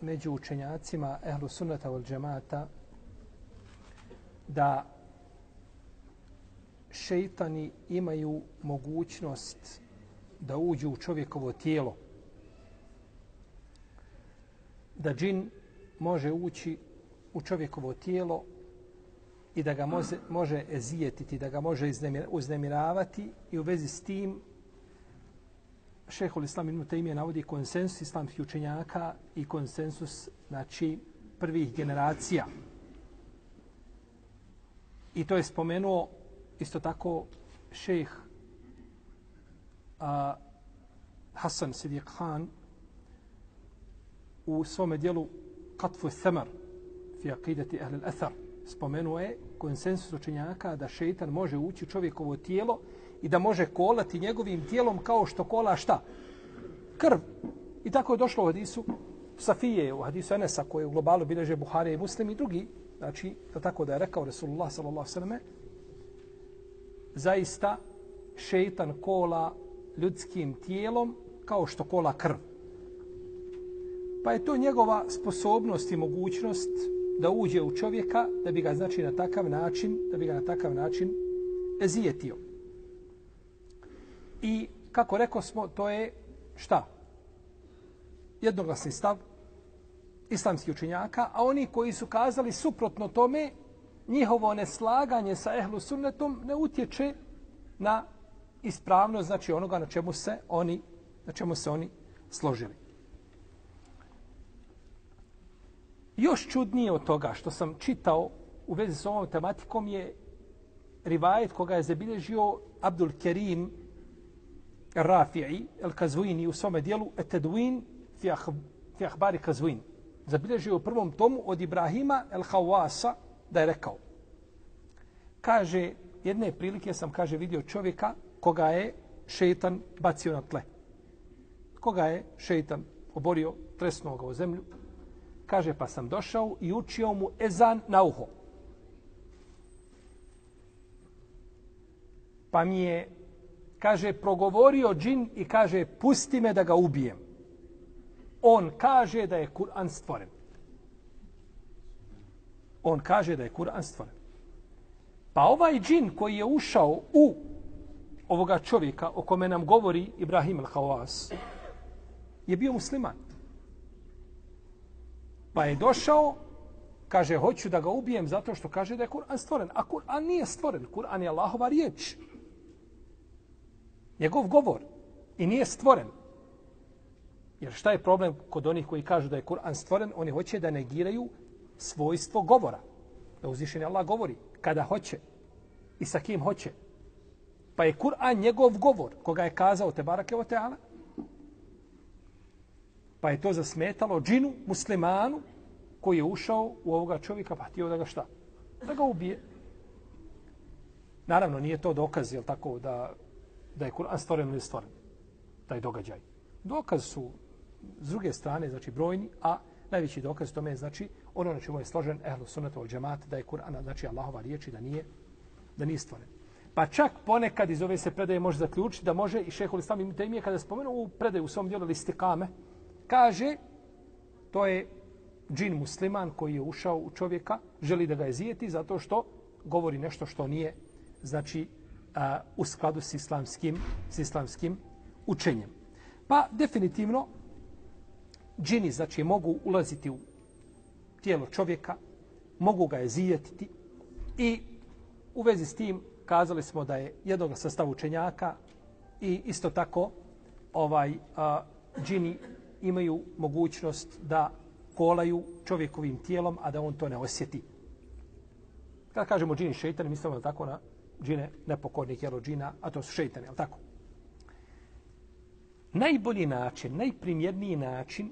među učenjacima ehlu sunnata vol džemata da šeitani imaju mogućnost da uđu u čovjekovo tijelo. Da džin može ući u čovjekovo tijelo i da ga može, može ezijetiti, da ga može uznemiravati i u vezi s tim šehol islam ibn Taymiye navodi konsensus islamskih učenjaka i konsensus znači prvih generacija. I to je spomenuo isto tako šejh a, Hasan Sidiq Khan u svome dijelu Katfu Thamar fi akidati ahli al-athar spomenuo je konsensus učenjaka da šeitan može ući u čovjekovo tijelo i da može kolati njegovim tijelom kao što kola šta? Krv. I tako je došlo u hadisu Safije, u hadisu Enesa, koje u globalu bileže Buhari i Muslim i drugi. Znači, da tako da je rekao Resulullah s.a.v. Zaista, šeitan kola ljudskim tijelom kao što kola krv. Pa je to njegova sposobnost i mogućnost da uđe u čovjeka, da bi ga znači na takav način, da bi ga na takav način ezijetio. I kako rekao smo, to je šta? Jednoglasni stav islamskih učenjaka, a oni koji su kazali suprotno tome, njihovo neslaganje sa ehlu sunnetom ne utječe na ispravno, znači onoga na čemu se oni, na čemu se oni složili. Još čudnije od toga što sam čitao u vezi s ovom tematikom je rivajet koga je zabilježio Abdul Kerim Rafi'i el-Kazvini u svome dijelu Etedwin fi ahbari Kazvin. Zabilježio u prvom tomu od Ibrahima el-Hawasa da je rekao. Kaže, jedne prilike sam, kaže, vidio čovjeka koga je šeitan bacio na tle. Koga je šeitan oborio, tresnuo ga u zemlju. Kaže, pa sam došao i učio mu ezan na uho. Pa mi je kaže, progovorio džin i kaže, pusti me da ga ubijem. On kaže da je Kur'an stvoren. On kaže da je Kur'an stvoren. Pa ovaj džin koji je ušao u ovoga čovjeka o kome nam govori Ibrahim al-Hawas je bio musliman. Pa je došao, kaže, hoću da ga ubijem zato što kaže da je Kur'an stvoren. A Kur'an nije stvoren. Kur'an je Allahova riječ njegov govor i nije stvoren. Jer šta je problem kod onih koji kažu da je Kur'an stvoren? Oni hoće da negiraju svojstvo govora. Da uzvišeni Allah govori kada hoće i sa kim hoće. Pa je Kur'an njegov govor koga je kazao te barake o teala. Pa je to zasmetalo džinu, muslimanu, koji je ušao u ovoga čovjeka, pa htio da ga šta? Da ga ubije. Naravno, nije to dokaz, jel tako, da da je Kur'an stvoren ili stvoren. Taj događaj. Dokaz su s druge strane, znači brojni, a najveći dokaz tome je znači ono na čemu je složen ehlu sunnata ol džemat, da je Kur'an, znači Allahova riječ da nije, da nije stvoren. Pa čak ponekad iz ove se predaje može zaključiti da može i šehol islam im temije kada spomenu u predaju u svom dijelu listikame, kaže to je džin musliman koji je ušao u čovjeka, želi da ga je zijeti zato što govori nešto što nije znači a, u skladu s islamskim, s islamskim učenjem. Pa definitivno džini znači mogu ulaziti u tijelo čovjeka, mogu ga jezijetiti i u vezi s tim kazali smo da je jednog sastava učenjaka i isto tako ovaj a, džini imaju mogućnost da kolaju čovjekovim tijelom, a da on to ne osjeti. Kada kažemo džini šeitan, mislimo da tako na džine, nepokornih jelo džina, a to su šeitani, jel tako? Najbolji način, najprimjerniji način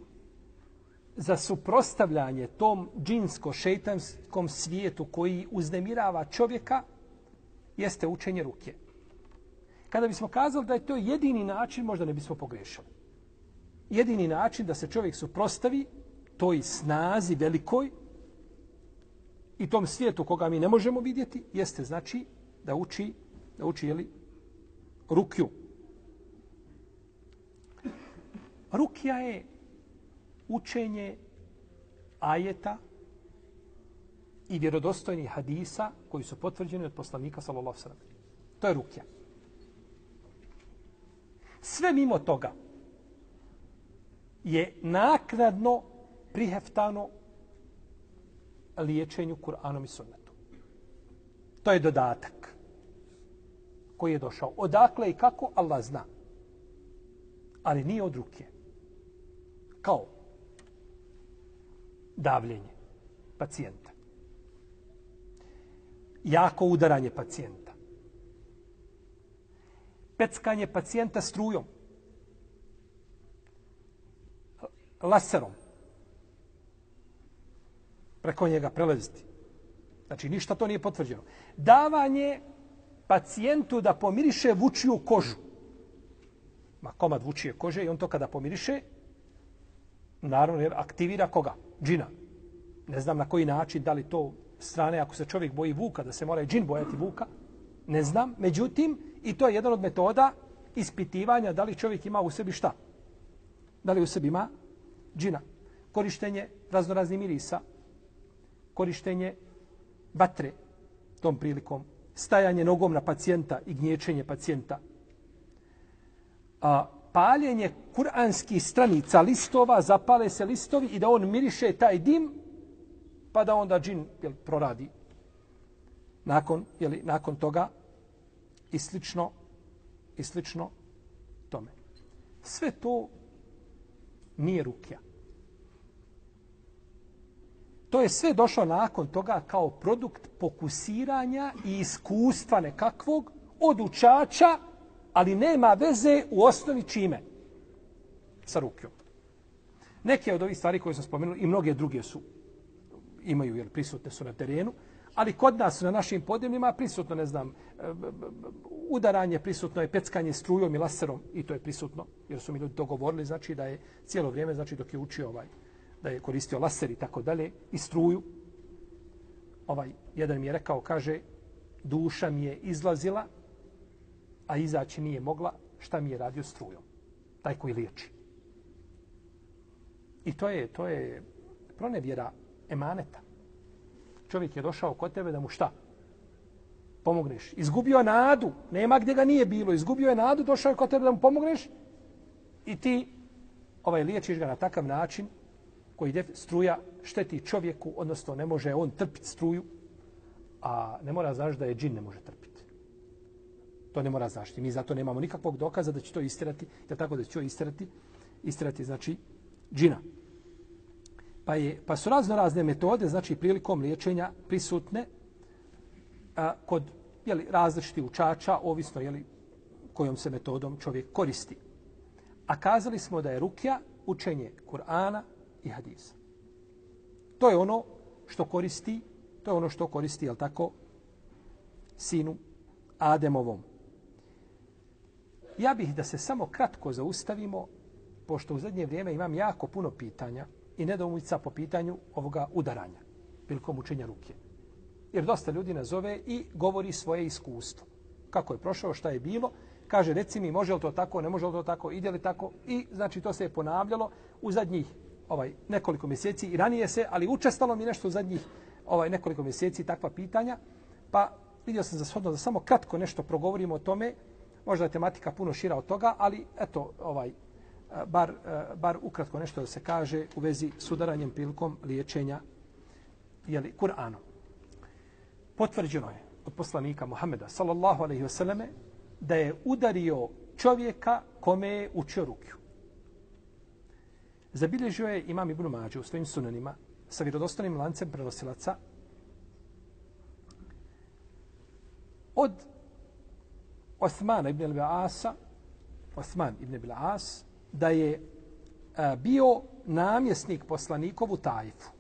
za suprostavljanje tom džinsko-šeitanskom svijetu koji uznemirava čovjeka jeste učenje ruke. Kada bismo kazali da je to jedini način, možda ne bismo pogrešili. Jedini način da se čovjek suprostavi toj snazi velikoj i tom svijetu koga mi ne možemo vidjeti, jeste znači da uči, da uči jeli, rukju. Rukja je učenje ajeta i vjerodostojnih hadisa koji su potvrđeni od poslanika sallallahu alejhi To je rukja. Sve mimo toga je naknadno priheftano liječenju Kur'anom i sunnetom. To je dodatak koji je došao. Odakle i kako, Allah zna. Ali nije od ruke. Kao davljenje pacijenta. Jako udaranje pacijenta. Peckanje pacijenta strujom. Laserom. Preko njega prelaziti. Znači, ništa to nije potvrđeno. Davanje pacijentu da pomiriše vučiju kožu. Ma komad vučije kože i on to kada pomiriše, naravno jer aktivira koga? Džina. Ne znam na koji način, da li to strane, ako se čovjek boji vuka, da se mora i džin bojati vuka, ne znam. Međutim, i to je jedan od metoda ispitivanja da li čovjek ima u sebi šta. Da li u sebi ima džina. Korištenje raznoraznih mirisa, korištenje batre tom prilikom, stajanje nogom na pacijenta i gnječenje pacijenta. A, paljenje kuranskih stranica listova, zapale se listovi i da on miriše taj dim, pa da onda džin jel, proradi. Nakon, jel, nakon toga i slično, i slično tome. Sve to nije rukja. To je sve došlo nakon toga kao produkt pokusiranja i iskustva nekakvog od učača ali nema veze u osnovi čime? Sa rukjom. Neke od ovih stvari koje sam spomenuo i mnoge druge su imaju, jer prisutne su na terenu, ali kod nas na našim podjemljima prisutno, ne znam, e, udaranje, prisutno je peckanje strujom i laserom i to je prisutno, jer su mi ljudi dogovorili, znači da je cijelo vrijeme, znači dok je učio ovaj, da je koristio laser i tako dalje, i struju, ovaj, jedan mi je rekao, kaže, duša mi je izlazila a izaći nije mogla, šta mi je radio strujom? Taj koji liječi. I to je, to je pronevjera emaneta. Čovjek je došao kod tebe da mu šta? Pomogneš. Izgubio je nadu. Nema gdje ga nije bilo. Izgubio je nadu, došao je kod tebe da mu pomogneš i ti ovaj liječiš ga na takav način koji def, struja šteti čovjeku, odnosno ne može on trpiti struju, a ne mora znaš da je džin ne može trpiti. To ne mora znaš. Mi zato nemamo nikakvog dokaza da će to istirati, da tako da će to istirati, istirati znači džina. Pa, je, pa su razno razne metode, znači prilikom liječenja prisutne a, kod jeli, različiti učača, ovisno jeli, kojom se metodom čovjek koristi. A kazali smo da je rukja učenje Kur'ana i hadisa. To je ono što koristi, to je ono što koristi, jel tako, sinu Ademovom. Ja bih da se samo kratko zaustavimo, pošto u zadnje vrijeme imam jako puno pitanja i nedoumica po pitanju ovoga udaranja prilikom učenja ruke. Jer dosta ljudi nazove i govori svoje iskustvo. Kako je prošao, šta je bilo, kaže reci mi može li to tako, ne može li to tako, ide li tako i znači to se je ponavljalo u zadnjih ovaj nekoliko mjeseci i ranije se, ali učestalo mi nešto u zadnjih ovaj nekoliko mjeseci takva pitanja, pa vidio sam za shodno da samo kratko nešto progovorimo o tome, Možda je tematika puno šira od toga, ali eto, ovaj, bar, bar ukratko nešto da se kaže u vezi s udaranjem prilikom liječenja jeli, Kur'anom. Potvrđeno je od poslanika Muhameda, sallallahu alaihi wasallame, da je udario čovjeka kome je učio rukju. Zabilježio je imam Ibn Mađu u svojim sunanima sa vjerodostanim lancem prenosilaca od Osmana ibn al-Asa, Osman ibn al-As, da je a, bio namjesnik poslanikov u Tajfu.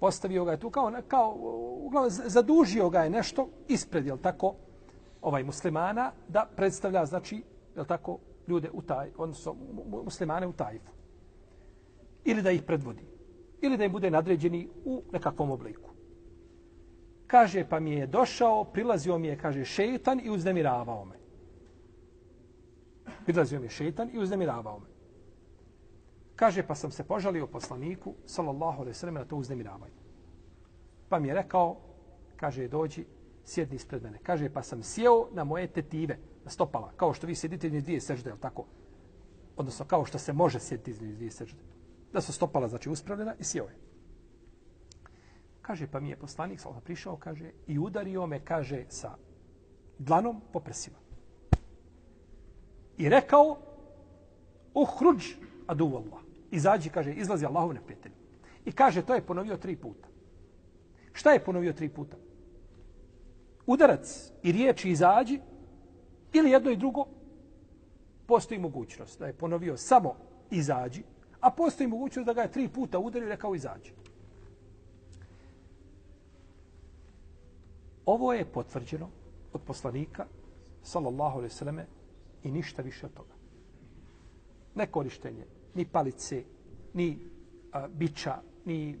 Postavio ga je tu kao, kao uglavnom, zadužio ga je nešto ispred, jel tako, ovaj muslimana, da predstavlja, znači, jel tako, ljude u taj, odnosno muslimane u Tajfu. Ili da ih predvodi. Ili da im bude nadređeni u nekakvom obliku. Kaže, pa mi je došao, prilazio mi je, kaže, šeitan i uznemiravao me. Prilazio mi je šeitan i uznemiravao me. Kaže, pa sam se požalio poslaniku, sallallahu alaihi sallam, na to uznemiravanje. Pa mi je rekao, kaže, dođi, sjedni ispred mene. Kaže, pa sam sjeo na moje tetive, na stopala, kao što vi sjedite iz dvije sežde, je tako? Odnosno, kao što se može sjediti iz dvije sežde. Da su stopala, znači, uspravljena i sjeo je. Kaže, pa mi je poslanik, sallallahu prišao, kaže, i udario me, kaže, sa dlanom po prsima. I rekao, uhruđ adu Allah. Izađi, kaže, izlazi Allahov neprijatelj. I kaže, to je ponovio tri puta. Šta je ponovio tri puta? Udarac i riječi izađi, ili jedno i drugo, postoji mogućnost da je ponovio samo izađi, a postoji mogućnost da ga je tri puta udario i rekao izađi. Ovo je potvrđeno od poslanika, sallallahu alaihi sallame, i ništa više od toga. Ne korištenje ni palice, ni a, bića, ni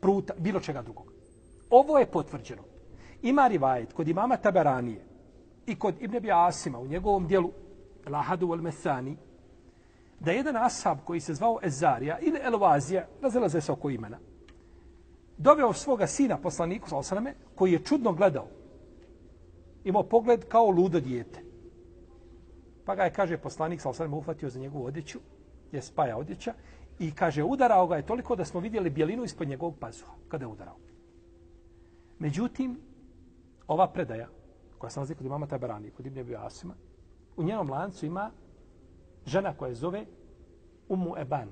pruta, bilo čega drugog. Ovo je potvrđeno. Ima rivajet kod imama Taberanije i kod Ibn Abi Asima u njegovom dijelu Lahadu al Mesani, da jedan ashab koji se zvao Ezarija ili Elvazija, razilaze se oko imena, doveo svoga sina poslaniku, sallam, koji je čudno gledao. Imao pogled kao ludo dijete. Pa ga je, kaže, poslanik, sallam, uhvatio za njegovu odjeću, je spaja odjeća, i kaže, udarao ga je toliko da smo vidjeli bjelinu ispod njegovog pazuha, kada je udarao. Međutim, ova predaja, koja se nalazi kod imama Tabarani, kod Ibn Asima, u njenom lancu ima žena koja zove Umu Eban.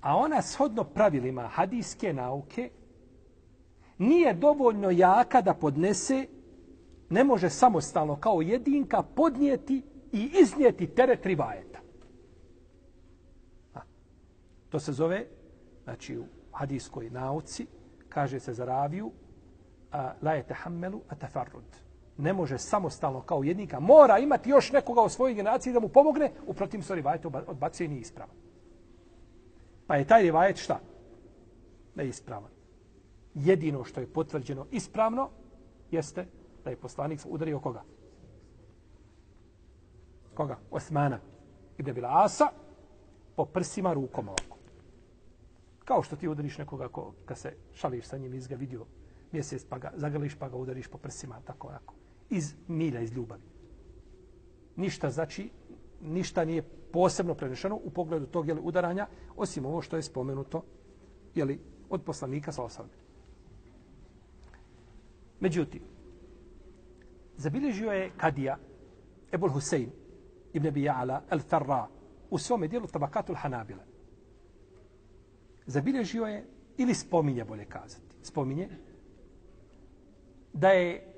A ona shodno pravilima hadijske nauke nije dovoljno jaka da podnese, ne može samostalno kao jedinka podnijeti i iznijeti teret rivajeta. A, to se zove, znači u hadijskoj nauci, kaže se za raviju, a, la je tehammelu a tefarrud. Ne može samostalno kao jednika, mora imati još nekoga u svojoj generaciji da mu pomogne, u protiv se rivajet odbacuje i nije ispravan. Pa je taj rivajet šta? Ne ispravan. Jedino što je potvrđeno ispravno jeste da je poslanik udario koga? Koga? Osmana. I da bila asa po prsima rukom ovako. Kao što ti udariš nekoga ko, kad se šališ sa njim izga vidio mjesec pa ga zagrliš, pa ga udariš po prsima tako onako. Iz milja, iz ljubavi. Ništa znači, ništa nije posebno prenešeno u pogledu tog jeli, udaranja, osim ovo što je spomenuto jeli, od poslanika sa osam. Međutim, zabilježio je Kadija, Ebul Husein, Ibn Abi El Farra, u svome dijelu Tabakatul Hanabila. Zabilježio je, ili spominje, bolje kazati, spominje, da je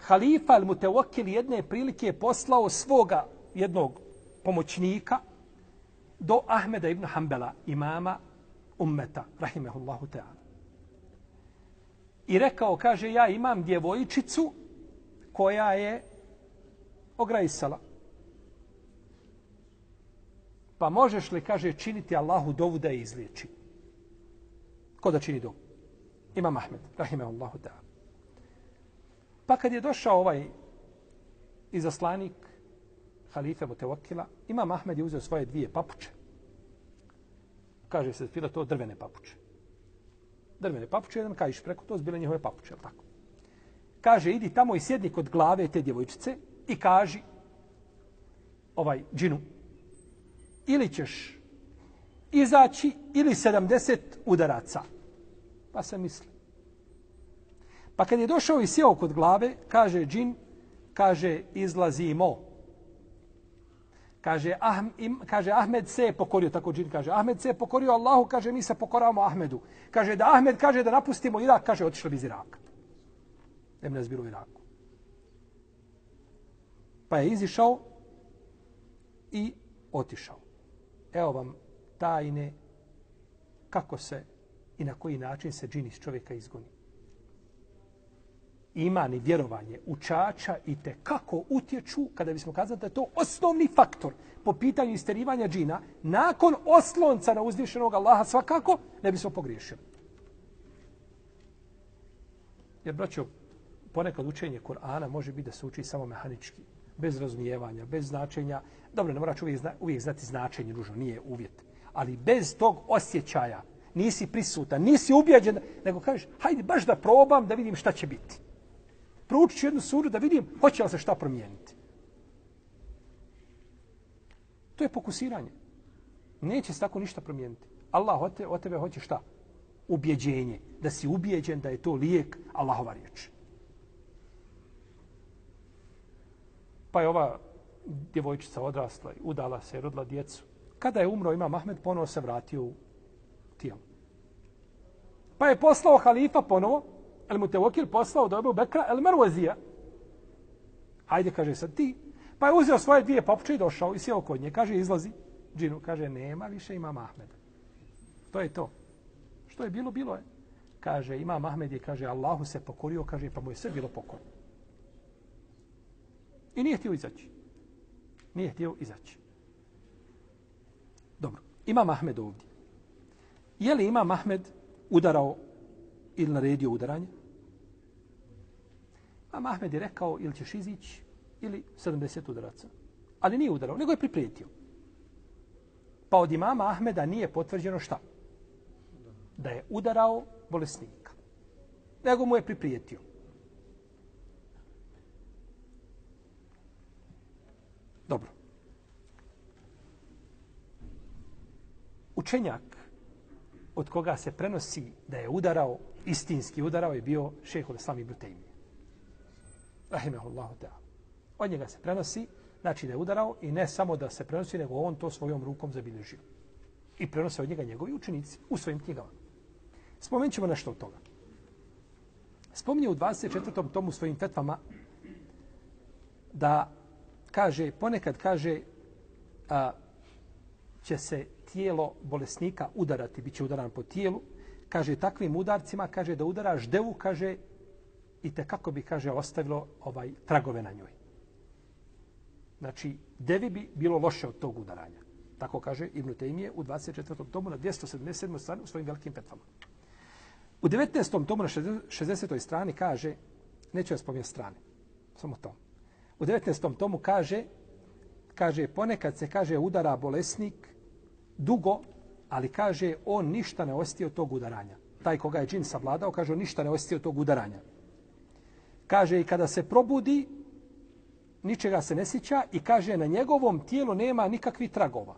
halifa al-Mutawakil jedne prilike poslao svoga jednog pomoćnika do Ahmeda ibn Hanbala, imama ummeta, rahimehullahu ta'ala. I rekao, kaže, ja imam djevojčicu koja je ograjsala. Pa možeš li, kaže, činiti Allahu dovu da je izliječi? Ko da čini dovu? Imam Ahmed, rahimehullahu ta'ala. Pa kad je došao ovaj izaslanik halife Mutewakila, Imam Ahmed je uzeo svoje dvije papuče. Kaže se, bila to drvene papuče. Drvene papuče, jedan kajiš preko, to zbile njihove papuče, tako. Kaže, idi tamo i sjedni kod glave te djevojčice i kaži ovaj džinu, ili ćeš izaći ili 70 udaraca. Pa se misli. Pa kad je došao i sjeo kod glave, kaže džin, kaže izlazimo. Kaže, ah, im, kaže Ahmed se je pokorio, tako džin kaže. Ahmed se je pokorio Allahu, kaže mi se pokoravamo Ahmedu. Kaže da Ahmed kaže da napustimo Irak, kaže otišli bi iz Iraka. Ne bi nas bilo u Iraku. Pa je izišao i otišao. evo vam tajne kako se i na koji način se džin iz čovjeka izgoni. Iman i vjerovanje učača i te kako utječu, kada bismo kazali da je to osnovni faktor po pitanju isterivanja džina, nakon oslonca na uzvišenog Allaha svakako, ne bismo pogriješili. Jer, braćo, ponekad učenje Kur'ana može biti da se uči samo mehanički, bez razumijevanja, bez značenja. Dobro, ne moraš uvijek, zna, uvijek znati značenje, nužno, nije uvjet. Ali bez tog osjećaja, nisi prisutan, nisi ubjeđen, nego kažeš, hajde baš da probam da vidim šta će biti. Proučit ću jednu suru da vidim hoće li se šta promijeniti. To je pokusiranje. Neće se tako ništa promijeniti. Allah od, te, od tebe hoće šta? Ubjeđenje. Da si ubjeđen da je to lijek Allahova riječ. Pa je ova djevojčica odrasla i udala se, rodila djecu. Kada je umro, ima Mahmed ponovo se vratio u tijelo. Pa je poslao halifa ponovo, el mu poslao do Ebu Bekra, el Mervozija. Hajde, kaže sad ti. Pa je uzeo svoje dvije popče i došao i sjeo kod nje. Kaže, izlazi. Džinu kaže, nema više ima Mahmed. To je to. Što je bilo, bilo je. Kaže, ima Mahmed i kaže, Allahu se pokorio, kaže, pa mu je sve bilo pokorno. I nije htio izaći. Nije htio izaći. Dobro. Ima Mahmed ovdje. Je li ima Mahmed udarao ili naredio udaranje? A Ahmed je rekao ili ćeš izići ili 70 udaraca. Ali nije udarao, nego je priprijetio. Pa od imama Ahmeda nije potvrđeno šta? Da je udarao bolesnika. Nego mu je priprijetio. Dobro. Učenjak od koga se prenosi da je udarao, istinski udarao, je bio šehol Islam ibn Taymi. Rahimehullahu ta'ala. Od njega se prenosi, znači da je udarao i ne samo da se prenosi, nego on to svojom rukom zabilježio. I prenose od njega njegovi učenici u svojim knjigama. Spomenut ćemo nešto od toga. Spominje u 24. tomu svojim fetvama da kaže, ponekad kaže, a, će se tijelo bolesnika udarati, bit će udaran po tijelu. Kaže, takvim udarcima, kaže, da udaraš devu, kaže, i te kako bi, kaže, ostavilo ovaj tragove na njoj. Znači, devi bi bilo loše od tog udaranja. Tako kaže Ibn Taymije u 24. tomu na 277. strani u svojim velikim petvama. U 19. tomu na 60. strani kaže, neću ja spominjati strane, samo to. U 19. tomu kaže, kaže, ponekad se kaže udara bolesnik dugo, ali kaže, on ništa ne ostio od tog udaranja. Taj koga je džin savladao, kaže, on ništa ne ostio od tog udaranja. Kaže, i kada se probudi, ničega se ne sjeća i kaže, na njegovom tijelu nema nikakvih tragova.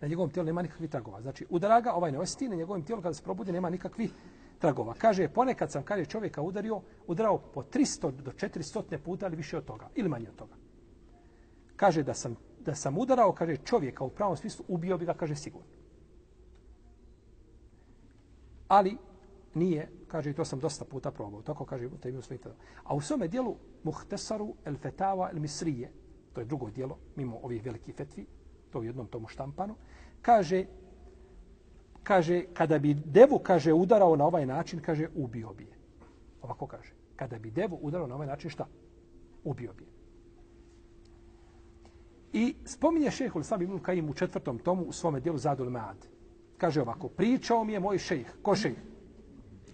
Na njegovom tijelu nema nikakvih tragova. Znači, udaraga ovaj ne osjeti, na njegovom tijelu kada se probudi nema nikakvih tragova. Kaže, ponekad sam, kaže, čovjeka udario, udarao po 300 do 400 puta, ali više od toga, ili manje od toga. Kaže, da sam, da sam udarao, kaže, čovjeka u pravom smislu, ubio bi ga, kaže, sigurno. Ali, nije, kaže, to sam dosta puta probao, tako kaže, to je svoj A u svome dijelu, Muhtesaru el Fetava el Misrije, to je drugo dijelo, mimo ovih velikih fetvi, to u jednom tomu štampanu, kaže, kaže, kada bi devu, kaže, udarao na ovaj način, kaže, ubio bi je. Ovako kaže. Kada bi devu udarao na ovaj način, šta? Ubio bi je. I spominje šeheh sam Ibn Kajim u četvrtom tomu u svome dijelu Zadul Maad. Kaže ovako, pričao mi je moj šejh. Ko šejh?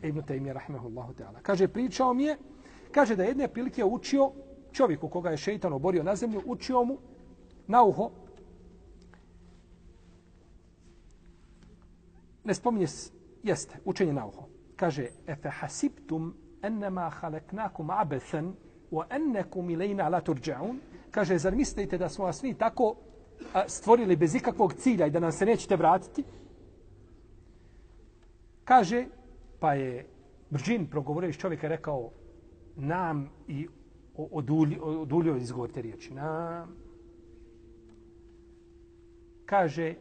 Ibn Taymiyyah rahimehullahu ta'ala. Kaže, pričao mi je, kaže da jedne prilike učio čovjeku koga je šejtan oborio na zemlju, učio mu na uho ne spominje, jeste, učenje na uho. Kaže, efe hasibtum enema haleknakum abethan wa ennekum ilajna la turđaun. Kaže, zar mislite da smo vas mi tako stvorili bez ikakvog cilja i da nam se nećete vratiti? Kaže, pa je Brđin progovorio iz čovjeka rekao nam i odulio, odulio izgovor te riječi. Nam. Kaže,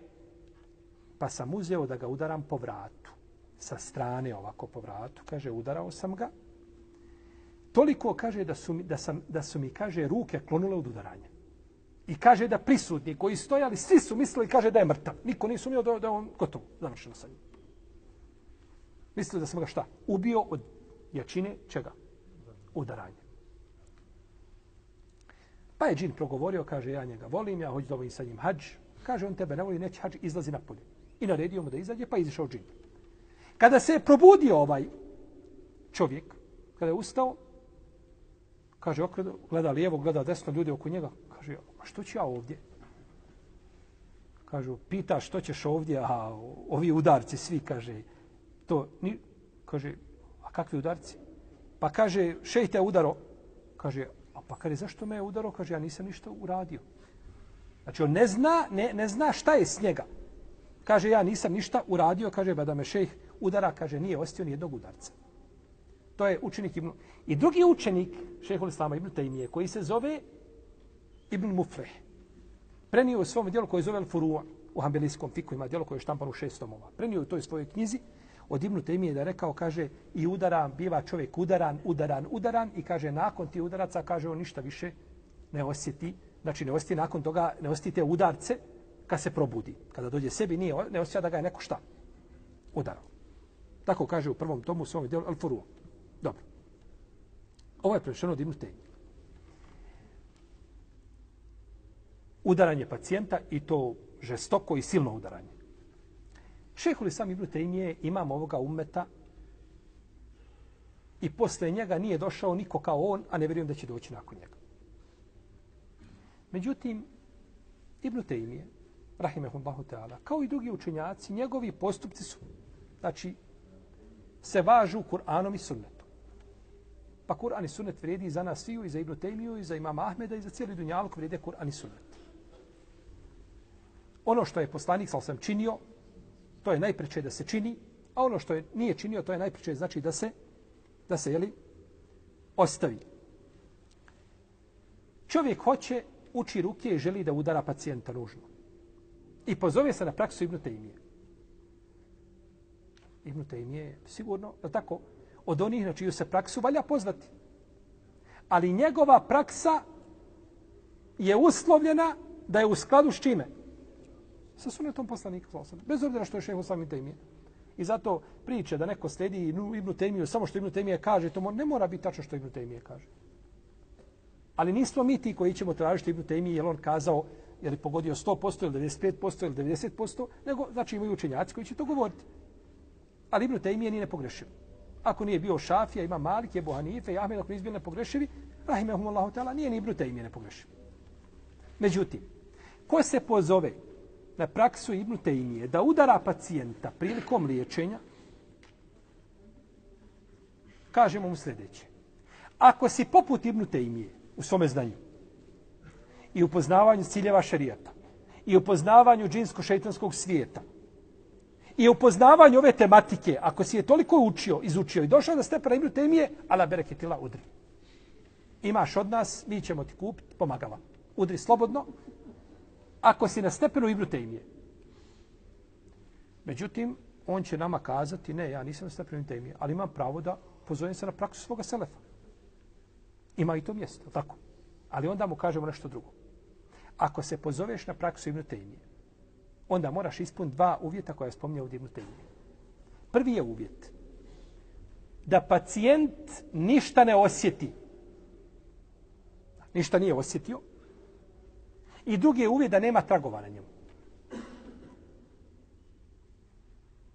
pa sam uzeo da ga udaram po vratu. Sa strane ovako po vratu. Kaže, udarao sam ga. Toliko kaže da su, mi, da sam, da su mi, kaže, ruke klonule od udaranja. I kaže da prisutni koji stojali, svi su mislili, kaže da je mrtav. Niko nije sumio da, da on gotovo, završeno sa njim. Mislili da sam ga šta? Ubio od jačine čega? Udaranje. Pa je džin progovorio, kaže, ja njega volim, ja hoću da ovim sa njim hađ. Kaže, on tebe ne voli, neće hađ, izlazi na polje. I naredio mu da izađe, pa izišao džin. Kada se je probudio ovaj čovjek, kada je ustao, kaže, okredo, gleda lijevo, gleda desno, ljudi oko njega, kaže, a što ću ja ovdje? Kažu, pita što ćeš ovdje, a ovi udarci svi, kaže, to, ni, kaže, a kakvi udarci? Pa kaže, šejh te udaro, kaže, a pa kaže, zašto me je udaro? Kaže, ja nisam ništa uradio. Znači, on ne zna, ne, ne zna šta je s njega. Kaže, ja nisam ništa uradio, kaže, ba da me šejh udara, kaže, nije ostio ni jednog udarca. To je učenik Ibn... I drugi učenik šehhul Islama Ibn Taymije, koji se zove Ibn Mufleh, prenio u svom dijelu koji zove Al-Furu'a u hambelijskom fiku, ima dijelo koje je štampano u šest tomova. Prenio u toj svojoj knjizi od Ibn Temije da rekao, kaže, i udaran, biva čovjek udaran, udaran, udaran, i kaže, nakon ti udaraca, kaže, on ništa više ne osjeti, znači ne osjeti nakon toga, ne osjeti te udarce, kad se probudi. Kada dođe sebi, nije, ne osjeća da ga je neko šta udarao. Tako kaže u prvom tomu u svom dijelu al -Furu. Dobro. Ovo je prešeno od Ibn Temije. udaranje pacijenta i to žestoko i silno udaranje. Šehul Islam Ibn Taymije imam ovoga umeta i posle njega nije došao niko kao on, a ne vjerujem da će doći nakon njega. Međutim, Ibn Taymije, rahimehullahu ta'ala, kao i drugi učenjaci, njegovi postupci su, znači, se važu Kur'anom i sunnetom. Pa Kur'an i sunnet vrijedi za nas sviju, i za Ibn Tejmiju, i za imama Ahmeda, i za cijeli dunjalog vrijede Kur'an i sunnet ono što je poslanik sal sam činio, to je najpreče da se čini, a ono što je nije činio, to je najpreče znači da se, da se, jeli, ostavi. Čovjek hoće, uči ruke i želi da udara pacijenta nužno. I pozove se na praksu Ibnu Tejmije. Ibnu Tejmije je sigurno, da tako, od onih na čiju se praksu valja pozvati. Ali njegova praksa je uslovljena da je u skladu s čime? Sa sunetom poslanika sallallahu Bez obzira što je šejh sami temije. I zato priče da neko sledi Ibn Temiju samo što Ibn Temije kaže, to ne mora biti tačno što Ibn Temije kaže. Ali nismo mi ti koji ćemo tražiti Ibn Temije jer on kazao, je li pogodio 100% ili 95% ili 90%, nego znači imaju učenjaci koji će to govoriti. Ali Ibn Taymije nije nepogrešiv. Ako nije bio Šafija, ima Malik, je Hanife i Ahmed, ako nije bio nepogrešivi, rahimahumullahu ta'ala, nije ni Ibn Taymije nepogrešiv. Međutim, ko se pozove na praksu Ibnu Tejmije da udara pacijenta prilikom liječenja, kažemo mu sljedeće. Ako si poput Ibnu Tejmije u svome znanju i u poznavanju ciljeva šarijata i u poznavanju džinsko-šeitanskog svijeta i u poznavanju ove tematike, ako si je toliko učio, izučio i došao da stepena Ibnu Tejmije, ala bereketila udri. Imaš od nas, mi ćemo ti kupiti, pomagava. Udri slobodno, ako si na stepenu Ibnu Tejmije. Međutim, on će nama kazati, ne, ja nisam na stepenu Ibnu Tejmije, ali imam pravo da pozovem se na praksu svoga selefa. Ima i to mjesto, tako. Ali onda mu kažemo nešto drugo. Ako se pozoveš na praksu Ibnu Tejmije, onda moraš ispuniti dva uvjeta koja je spomnio ovdje Ibnu Tejmije. Prvi je uvjet da pacijent ništa ne osjeti. Ništa nije osjetio, I drugi je uvjet da nema tragova na njemu.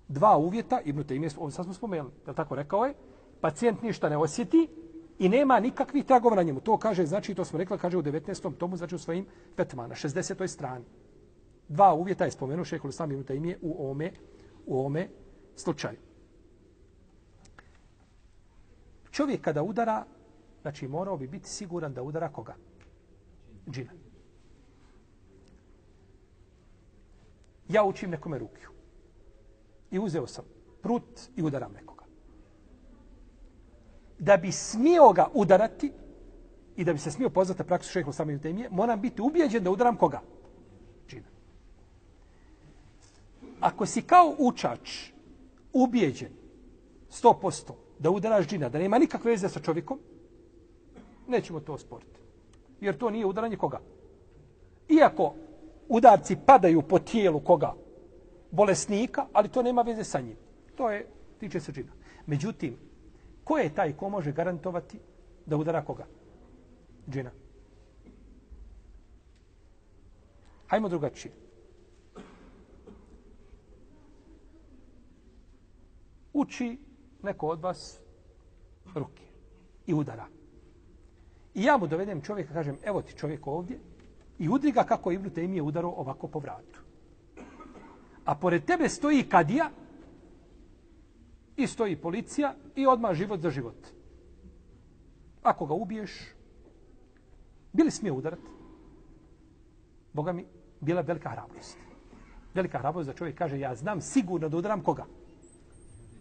Dva uvjeta, Ibn Taymi, ovdje sad smo spomenuli, je tako rekao je, pacijent ništa ne osjeti i nema nikakvih tragova na njemu. To kaže, znači, to smo rekla, kaže u 19. tomu, znači u svojim petvama, na 60. strani. Dva uvjeta je spomenuo šehol Islam Ibn Taymi u ome, u ome slučaju. Čovjek kada udara, znači morao bi biti siguran da udara koga? Džina. Ja učim nekome rukiju. I uzeo sam prut i udaram nekoga. Da bi smio ga udarati i da bi se smio poznati praksu šeho sami temije, moram biti ubijeđen da udaram koga? Džina. Ako si kao učač ubijeđen 100% da udaraš džina, da nema nikakve veze sa čovjekom, nećemo to osporiti. Jer to nije udaranje koga? Iako udarci padaju po tijelu koga? Bolesnika, ali to nema veze sa njim. To je, tiče se džina. Međutim, ko je taj ko može garantovati da udara koga? Džina. Hajmo drugačije. Uči neko od vas ruke i udara. I ja mu dovedem čovjeka, kažem, evo ti čovjek ovdje, i udri ga kako Ibnu Tejmije udaro ovako po vratu. A pored tebe stoji kadija i stoji policija i odma život za život. Ako ga ubiješ, bili smije udarat? Boga mi, bila velika hrabrost. Velika hrabrost da čovjek kaže, ja znam sigurno da udaram koga?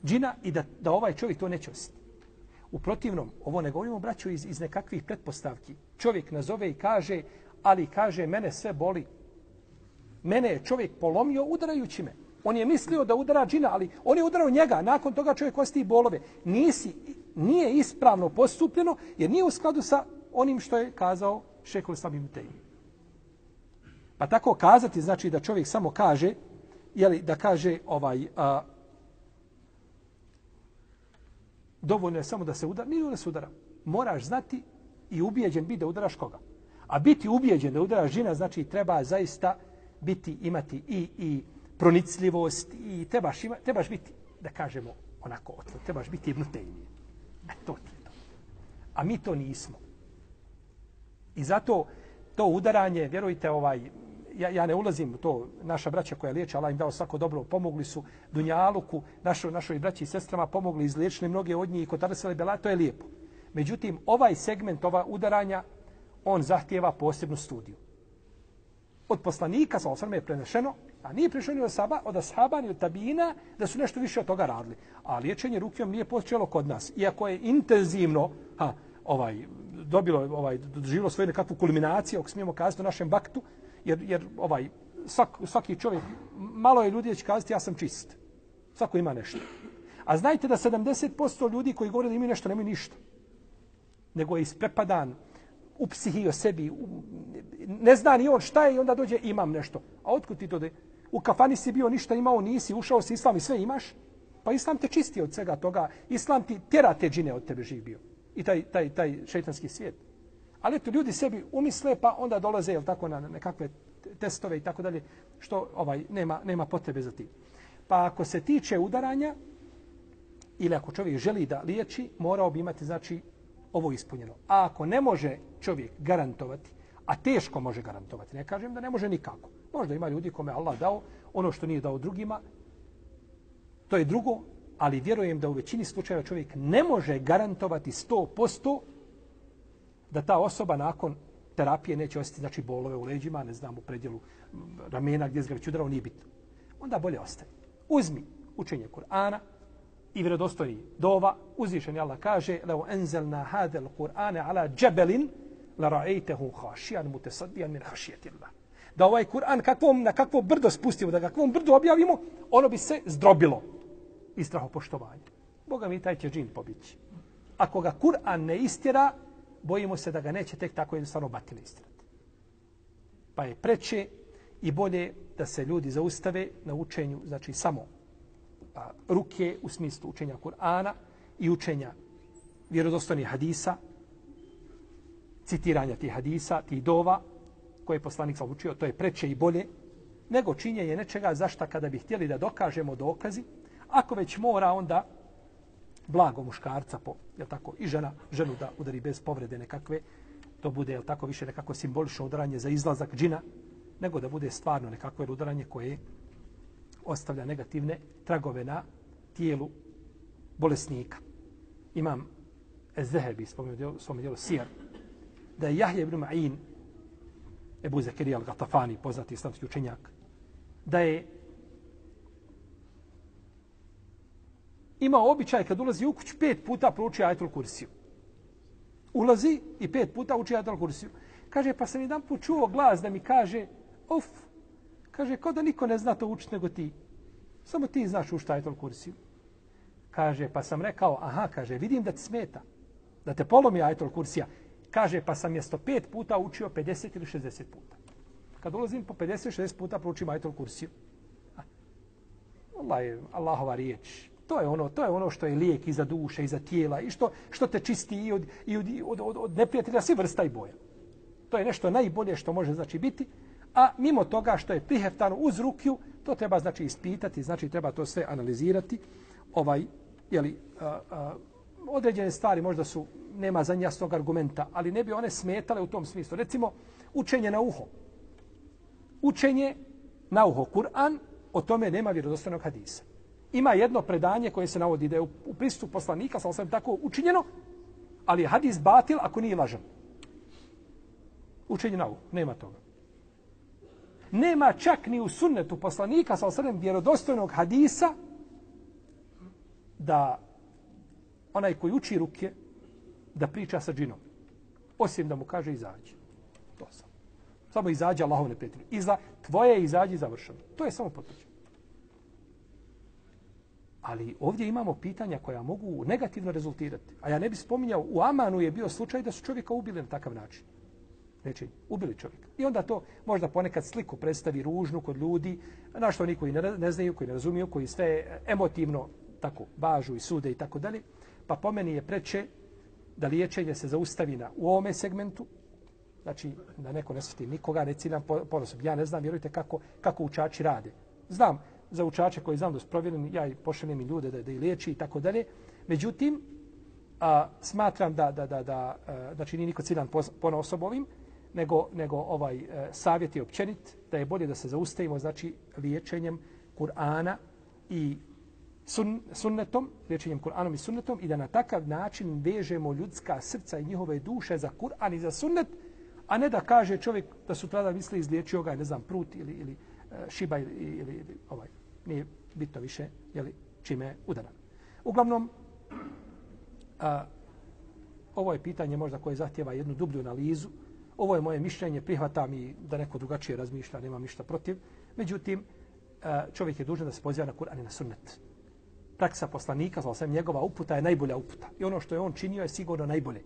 Džina i da, da ovaj čovjek to neće osjeti. U protivnom, ovo ne govorimo, braću, iz, iz nekakvih pretpostavki. Čovjek nazove i kaže, ali kaže, mene sve boli. Mene je čovjek polomio udarajući me. On je mislio da udara džina, ali on je udarao njega. Nakon toga čovjek osti bolove. Nisi, nije ispravno postupljeno, jer nije u skladu sa onim što je kazao šekol tejim. Pa tako kazati, znači da čovjek samo kaže, jeli, da kaže ovaj, a, dovoljno je samo da se udara, nije da se udara. Moraš znati i ubijeđen biti da udaraš koga. A biti ubijeđen da udara žena, znači treba zaista biti, imati i, i pronicljivost i trebaš, ima, trebaš biti, da kažemo, onako otvo, trebaš biti ibnutejnije. E, to ti je to. A mi to nismo. I zato to udaranje, vjerujte, ovaj, ja, ja ne ulazim u to, naša braća koja liječe, Allah im dao svako dobro, pomogli su Dunjaluku, našo, našoj braći i sestrama, pomogli, izliječili mnoge od njih i kod Arsele Bela, to je lijepo. Međutim, ovaj segment, ova udaranja, on zahtjeva posebnu studiju. Od poslanika, sa osvrme je prenešeno, a nije prišao ni od, saba, od ashaba, ni od tabina, da su nešto više od toga radili. A liječenje rukijom nije počelo kod nas. Iako je intenzivno, ha, ovaj, dobilo, ovaj, doživilo svoju nekakvu kulminaciju, ako smijemo kazati u našem baktu, jer, jer ovaj, svak, svaki čovjek, malo je ljudi će kazati ja sam čist. Svako ima nešto. A znajte da 70% ljudi koji govore da imaju nešto, nemaju ništa. Nego je isprepadan, u psihi o sebi, u, ne zna ni on šta je i onda dođe imam nešto. A otkud ti to da U kafani si bio, ništa imao, nisi, ušao si islam i sve imaš. Pa islam te čisti od svega toga. Islam ti tjera te džine od tebe živ bio. I taj, taj, taj šeitanski svijet. Ali eto, ljudi sebi umisle, pa onda dolaze, jel tako, na nekakve testove i tako dalje, što ovaj nema, nema potrebe za tim. Pa ako se tiče udaranja, ili ako čovjek želi da liječi, morao bi imati, znači, ovo ispunjeno. A ako ne može čovjek garantovati, a teško može garantovati, ne kažem da ne može nikako. Možda ima ljudi kome Allah dao ono što nije dao drugima, to je drugo, ali vjerujem da u većini slučajeva čovjek ne može garantovati 100% da ta osoba nakon terapije neće osjetiti znači bolove u leđima, ne znam, u predjelu ramena gdje se ga već udarao, nije bitno. Onda bolje ostaje. Uzmi učenje Kur'ana i vjerodostojni dova. Uzvišen Allah kaže لَوْ أَنْزَلْنَا هَذَا الْقُرْآنَ عَلَى جَبَلٍ la ra'aytahu khashiyan mutasaddiyan min khashyati Allah. Da ovaj Kur'an kakvom na kakvo brdo spustimo, da kakvom brdo objavimo, ono bi se zdrobilo iz straha poštovanja. Boga mi taj će džin pobići. Ako ga Kur'an ne istjera, bojimo se da ga neće tek tako jednostavno batile istirati. Pa je preče i bolje da se ljudi zaustave na učenju, znači samo a, ruke u smislu učenja Kur'ana i učenja vjerodostojnih hadisa, citiranja tih hadisa, tih dova koje je poslanik sam učio, to je preče i bolje, nego činjenje nečega zašta kada bi htjeli da dokažemo dokazi, ako već mora onda blago muškarca po, je tako, i žena, ženu da udari bez povrede nekakve, to bude, je tako, više nekako simbolično udaranje za izlazak džina, nego da bude stvarno nekakvo udaranje koje ostavlja negativne tragove na tijelu bolesnika. Imam Ezehebi, spomenuo u svom dijelu Sijar, da je Jahje ibn Ma'in, Ebu Zekirija al-Gatafani, poznati islamski učenjak, da je ima običaj kad ulazi u kuću pet puta prouči ajetul kursiju. Ulazi i pet puta uči ajetul kursiju. Kaže, pa sam jedan put čuo glas da mi kaže, uf, kaže, kao da niko ne zna to učiti nego ti. Samo ti znaš u šta je ajetul kursiju. Kaže, pa sam rekao, aha, kaže, vidim da ti smeta, da te polomi ajetul kursija. Kaže, pa sam mjesto pet puta učio 50 ili 60 puta. Kad ulazim po 50-60 puta proučim ajtol kursiju. Allah je Allahova riječ. To je ono, to je ono što je lijek i za duše i za tijela i što što te čisti i od i od od, od, od neprijatelja svi vrsta i boja. To je nešto najbolje što može znači biti, a mimo toga što je priheftano uz rukju, to treba znači ispitati, znači treba to sve analizirati. Ovaj je li određene stvari možda su nema za jasnog argumenta, ali ne bi one smetale u tom smislu. Recimo učenje na uho. Učenje na uho Kur'an, o tome nema vjerodostojnog hadisa. Ima jedno predanje koje se navodi da je u prisutu poslanika, sam sam tako učinjeno, ali je hadis batil ako nije lažan. Učenje na uho, nema toga. Nema čak ni u sunnetu poslanika, sa osrednjem vjerodostojnog hadisa, da onaj koji uči ruke, da priča sa džinom. Osim da mu kaže izađi. To sam. Samo izađi Allahov ne prijatelju. Iza, tvoje izađi završeno. To je samo potvrđeno. Ali ovdje imamo pitanja koja mogu negativno rezultirati. A ja ne bih spominjao, u Amanu je bio slučaj da su čovjeka ubili na takav način. Neće, ubili čovjeka. I onda to možda ponekad sliku predstavi ružnu kod ljudi, na što oni koji ne, ne znaju, koji ne razumiju, koji sve emotivno tako bažu i sude i tako dalje. Pa po meni je preče da liječenje se zaustavi na u ovome segmentu, znači da neko ne sveti nikoga, ne ciljam ponosom. Ja ne znam, vjerujte, kako, kako učači rade. Znam za učače koji znam da su provjereni, ja i pošaljem i ljude da, da i liječi i tako dalje. Međutim, a, smatram da, da, da, da a, znači nije niko ciljan ponosom ovim, nego, nego ovaj a, e, savjet je općenit, da je bolje da se zaustavimo, znači, liječenjem Kur'ana i sun, sunnetom, liječenjem Kur'anom i sunnetom i da na takav način vežemo ljudska srca i njihove duše za Kur'an i za sunnet, a ne da kaže čovjek da su tada misli izliječio ga, ne znam, prut ili, ili e, šiba ili, ili, ili ovaj, nije bitno više, jeli, čime je udaran. Uglavnom, a, ovo je pitanje možda koje zahtjeva jednu dublju analizu. Ovo je moje mišljenje, prihvatam i da neko drugačije razmišlja, nemam ništa protiv. Međutim, a, čovjek je dužan da se poziva na Kur'an i na sunnet praksa poslanika, znači njegova uputa je najbolja uputa. I ono što je on činio je sigurno najbolje.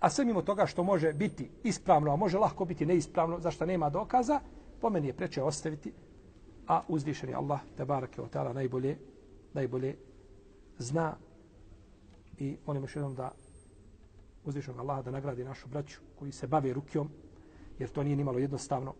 A sve mimo toga što može biti ispravno, a može lahko biti neispravno, zašto nema dokaza, po meni je preče ostaviti, a uzvišeni Allah, te barake o tala, najbolje, najbolje zna i molim još jednom da uzvišenog Allaha da nagradi našu braću koji se bave rukijom, jer to nije nimalo jednostavno.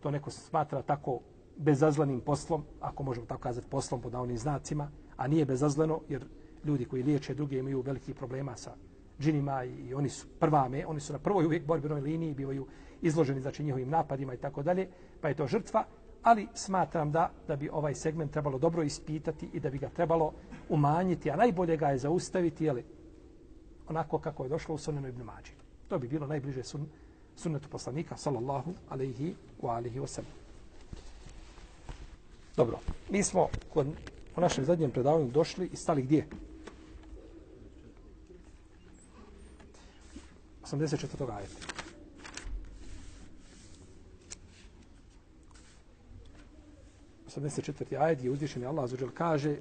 To neko smatra tako bezazlenim poslom, ako možemo tako kazati poslom pod onim znacima, a nije bezazleno jer ljudi koji liječe druge imaju veliki problema sa džinima i oni su prvame, oni su na prvoj uvijek borbenoj liniji, bivaju izloženi znači njihovim napadima i tako dalje, pa je to žrtva, ali smatram da da bi ovaj segment trebalo dobro ispitati i da bi ga trebalo umanjiti, a najbolje ga je zaustaviti, jeli, onako kako je došlo u Sunanu ibn Mađi. To bi bilo najbliže sun, sunnetu poslanika, sallallahu alaihi wa alihi wa sallam. Dobro, mi smo kod, u našem zadnjem predavanju došli i stali gdje? 84. ajeta. Osamdeset četvrti ajet je uzvišen Allah azuđel kaže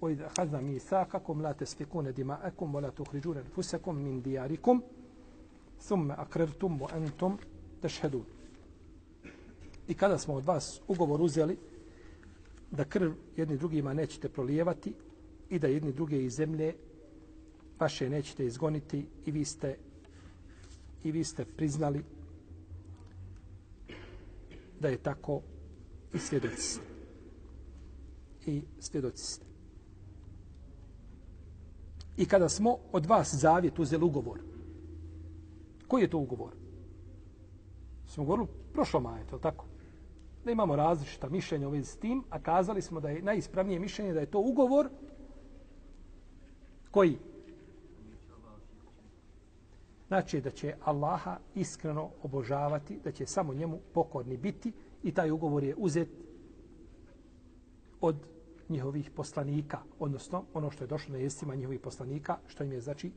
Oid hazna mi sakakum la tesfikune dima'akum wa la tuhriđune fusakum min dijarikum thumme akrertum wa entum tešhedun. I kada smo od vas ugovor uzeli da krv jedni drugima nećete prolijevati i da jedni druge iz zemlje vaše nećete izgoniti i vi ste i vi ste priznali da je tako i svjedoci ste. I svjedoci ste. I kada smo od vas zavjet uzeli ugovor, koji je to ugovor? Smo govorili prošlo majet, je tako? Da imamo različita mišljenja u vezi s tim, a kazali smo da je najispravnije mišljenje da je to ugovor koji znači da će Allaha iskreno obožavati, da će samo njemu pokorni biti i taj ugovor je uzet od njihovih poslanika, odnosno ono što je došlo na jezicima njihovih poslanika, što im je znači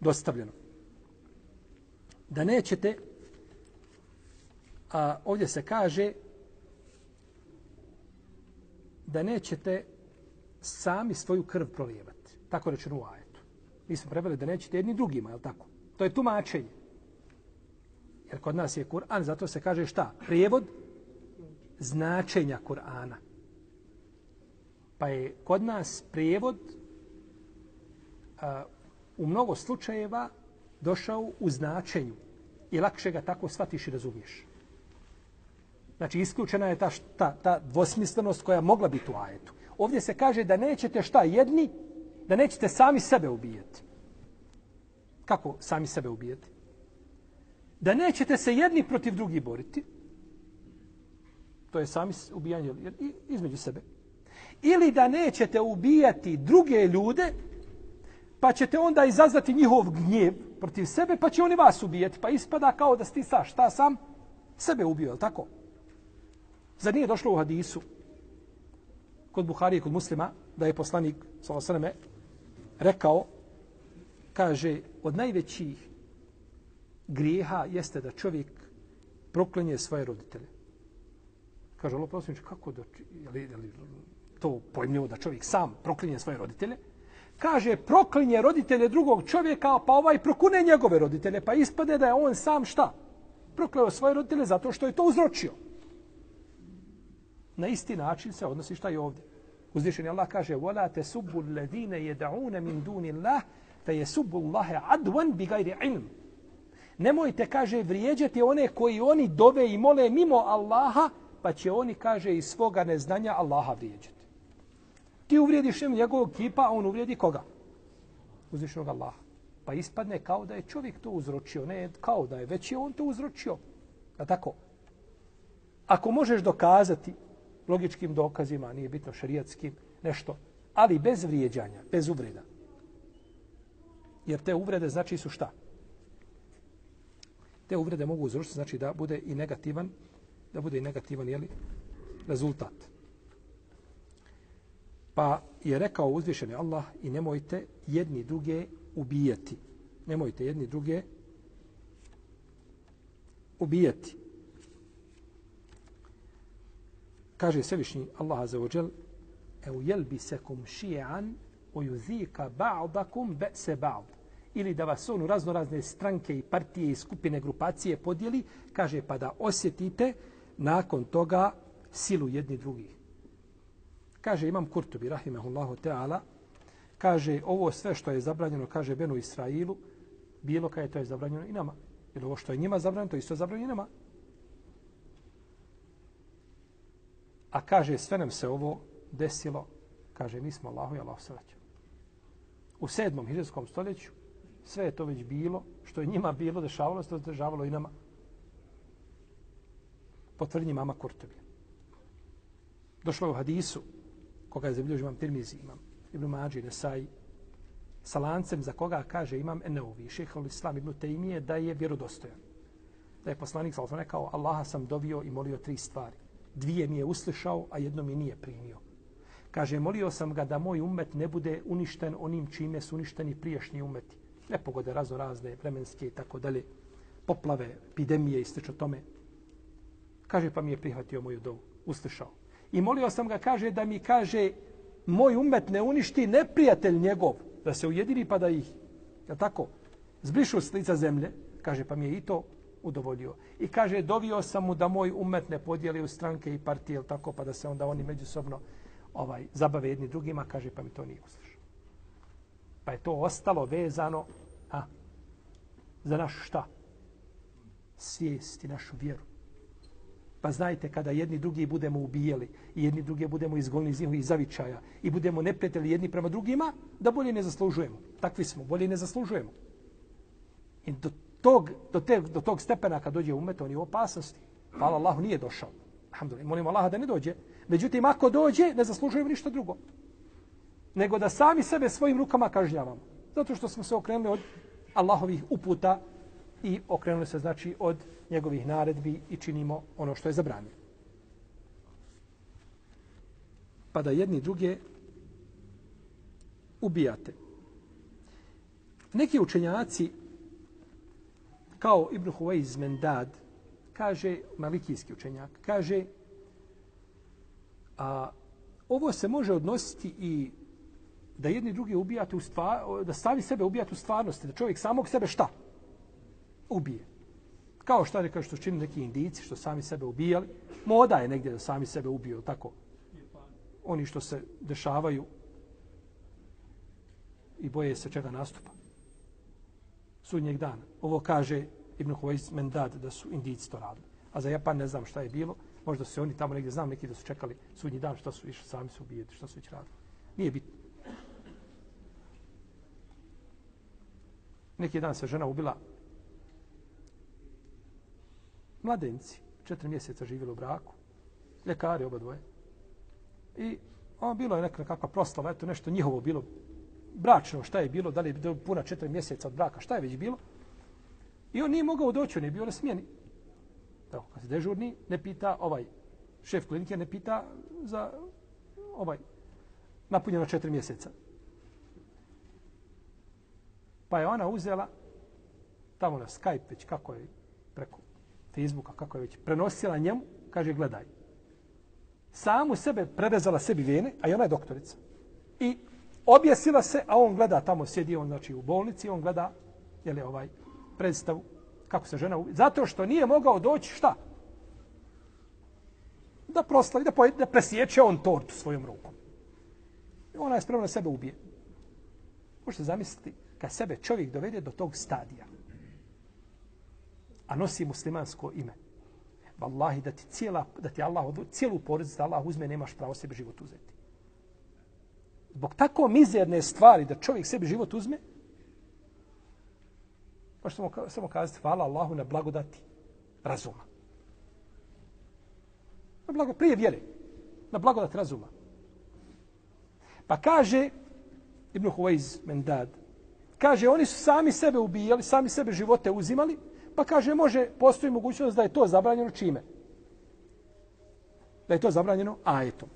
dostavljeno. Da nećete, a ovdje se kaže da nećete sami svoju krv prolijevati. Tako rečeno u ajetu. Mi smo prebali da nećete jedni drugima, je li tako? To je tumačenje. Jer kod nas je Kur'an, zato se kaže šta? Prijevod značenja Kur'ana. Pa je kod nas prijevod a, u mnogo slučajeva došao u značenju i lakše ga tako shvatiš i razumiješ. Znači, isključena je ta, ta, ta dvosmislenost koja mogla biti u ajetu. Ovdje se kaže da nećete šta jedni, da nećete sami sebe ubijeti. Kako sami sebe ubijeti? Da nećete se jedni protiv drugi boriti. To je sami ubijanje između sebe. Ili da nećete ubijati druge ljude, pa ćete onda izazvati njihov gnjev protiv sebe, pa će oni vas ubijeti. Pa ispada kao da sti sa šta sam sebe ubio, je tako? Zar nije došlo u hadisu kod Buhari i kod muslima da je poslanik s.a.v. rekao kaže od najvećih grijeha jeste da čovjek proklenje svoje roditelje. Kaže Allah prosim, kako da je li, to pojmljivo da čovjek sam proklinje svoje roditelje? Kaže proklinje roditelje drugog čovjeka pa ovaj prokune njegove roditelje pa ispade da je on sam šta? Prokleo svoje roditelje zato što je to uzročio na isti način se odnosi šta je ovdje. Uzvišeni Allah kaže: "Vola te subul yad'un min dunillah, fe yasubullah adwan bighayri ilm." Nemojte kaže vrijeđati one koji oni dove i mole mimo Allaha, pa će oni kaže iz svoga neznanja Allaha vrijeđati. Ti uvrijediš im njegovog kipa, a on uvrijedi koga? Uzvišenog Allaha. Pa ispadne kao da je čovjek to uzročio, ne kao da je, već je on to uzročio. A tako, ako možeš dokazati logičkim dokazima, nije bitno šarijatskim, nešto, ali bez vrijeđanja, bez uvreda. Jer te uvrede znači su šta? Te uvrede mogu uzročiti, znači da bude i negativan, da bude i negativan, jeli, rezultat. Pa je rekao uzvišeni Allah i nemojte jedni druge ubijati. Nemojte jedni druge ubijati. Kaže Svevišnji Allah Azza wa Jal eu jelbisekum šijan o yuzika ba'dakum be'se ba'd ili da vas on u razno razne stranke i partije i skupine grupacije podijeli, kaže pa da osjetite nakon toga silu jedni drugih. Kaže Imam Kurtubi, rahimahullahu ta'ala, kaže ovo sve što je zabranjeno, kaže Benu Israilu, bilo kaj je to je zabranjeno i nama. Jer ovo što je njima zabranjeno, to isto zabranjeno i nama. A kaže, sve nam se ovo desilo, kaže, mi smo Allahu i Allah sreću. U sedmom hiđarskom stoljeću sve je to već bilo, što je njima bilo, dešavalo se, to dešavalo i nama. Potvrdnji mama Kurtovi. Došlo je u hadisu, koga je zabilježio imam Tirmizi, imam Ibn Mađi, Nesaj, sa lancem za koga kaže imam Eneovi, šeha Islam Ibn Tejmije, da je vjerodostojan. Da je poslanik sa rekao, Allaha sam dovio i molio tri stvari dvije mi je uslišao, a jedno mi nije primio. Kaže, molio sam ga da moj umet ne bude uništen onim čime su uništeni priješnji umeti. Nepogode razno razne, vremenske i tako dalje, poplave, epidemije i slično tome. Kaže, pa mi je prihvatio moju dovu, uslišao. I molio sam ga, kaže, da mi kaže, moj umet ne uništi neprijatelj njegov, da se ujedini pa da ih, je tako, zbrišu s lica zemlje, kaže, pa mi je i to udovoljio. I kaže, dovio sam mu da moj umet ne podijeli u stranke i partije, tako, pa da se onda oni međusobno ovaj, zabave jedni drugima, kaže, pa mi to nije uslišao. Pa je to ostalo vezano a, za naš šta? Svijest i našu vjeru. Pa znajte, kada jedni drugi budemo ubijeli i jedni drugi budemo izgolni iz njihovih zavičaja i budemo neprijatelji jedni prema drugima, da bolje ne zaslužujemo. Takvi smo, bolje ne zaslužujemo. I do tog, do, te, do tog stepena kad dođe umet, on je u opasnosti. Hvala Allahu nije došao. Alhamdulillah, molimo Allaha da ne dođe. Međutim, ako dođe, ne zaslužujemo ništa drugo. Nego da sami sebe svojim rukama kažnjavamo. Zato što smo se okrenuli od Allahovih uputa i okrenuli se, znači, od njegovih naredbi i činimo ono što je zabranio. Pa da jedni druge ubijate. Neki učenjaci kao Ibn Huvejz Mendad, kaže, malikijski učenjak, kaže, a ovo se može odnositi i da jedni drugi ubijate u stvar, da stavi sebe ubijate u stvarnosti, da čovjek samog sebe šta? Ubije. Kao što je što čini neki indici, što sami sebe ubijali. Moda je negdje da sami sebe ubiju, tako. Oni što se dešavaju i boje se čega nastupa. Sudnjeg dana. Ovo kaže Ibn Huvajz Mendad da su Indijci to radili. A za Japan ne znam šta je bilo. Možda su oni tamo negdje, znam neki da su čekali sudnji dan, šta su išli sami se ubijeti, šta su već radili. Nije bitno. Neki dan se žena ubila mladenci, četiri mjeseca živjeli u braku, ljekari oba dvoje. I on bilo je neka kakva proslava, eto nešto njihovo bilo, bračno, šta je bilo, da li je bilo puna četiri mjeseca od braka, šta je već bilo. I on nije mogao doći, on je bio na smjeni. Evo, kad se dežurni, ne pita ovaj šef klinike, ne pita za ovaj napunjeno četiri mjeseca. Pa je ona uzela tamo na Skype, već kako je preko Facebooka, kako je već prenosila njemu, kaže, gledaj. Samu sebe prerezala sebi vene, a i ona je doktorica. I objesila se, a on gleda tamo, sjedi on znači, u bolnici, on gleda je li ovaj predstavu kako se žena ubije. Zato što nije mogao doći šta? Da proslavi, da, pojede, da presjeće on tortu svojom rukom. I ona je spremna sebe ubije. Možete zamisliti kad sebe čovjek dovede do tog stadija a nosi muslimansko ime. Wallahi da ti cijela, da ti Allah, cijelu porodicu da Allah uzme, nemaš pravo sebi život uzeti. Zbog tako mizerne stvari da čovjek sebi život uzme, možeš samo, samo kazati hvala Allahu na blagodati razuma. Na blago, prije vjere. Na blagodati razuma. Pa kaže Ibn Huvayz Mendad, kaže oni su sami sebe ubijali, sami sebe živote uzimali, Pa kaže, može, postoji mogućnost da je to zabranjeno čime? Da je to zabranjeno ajetom.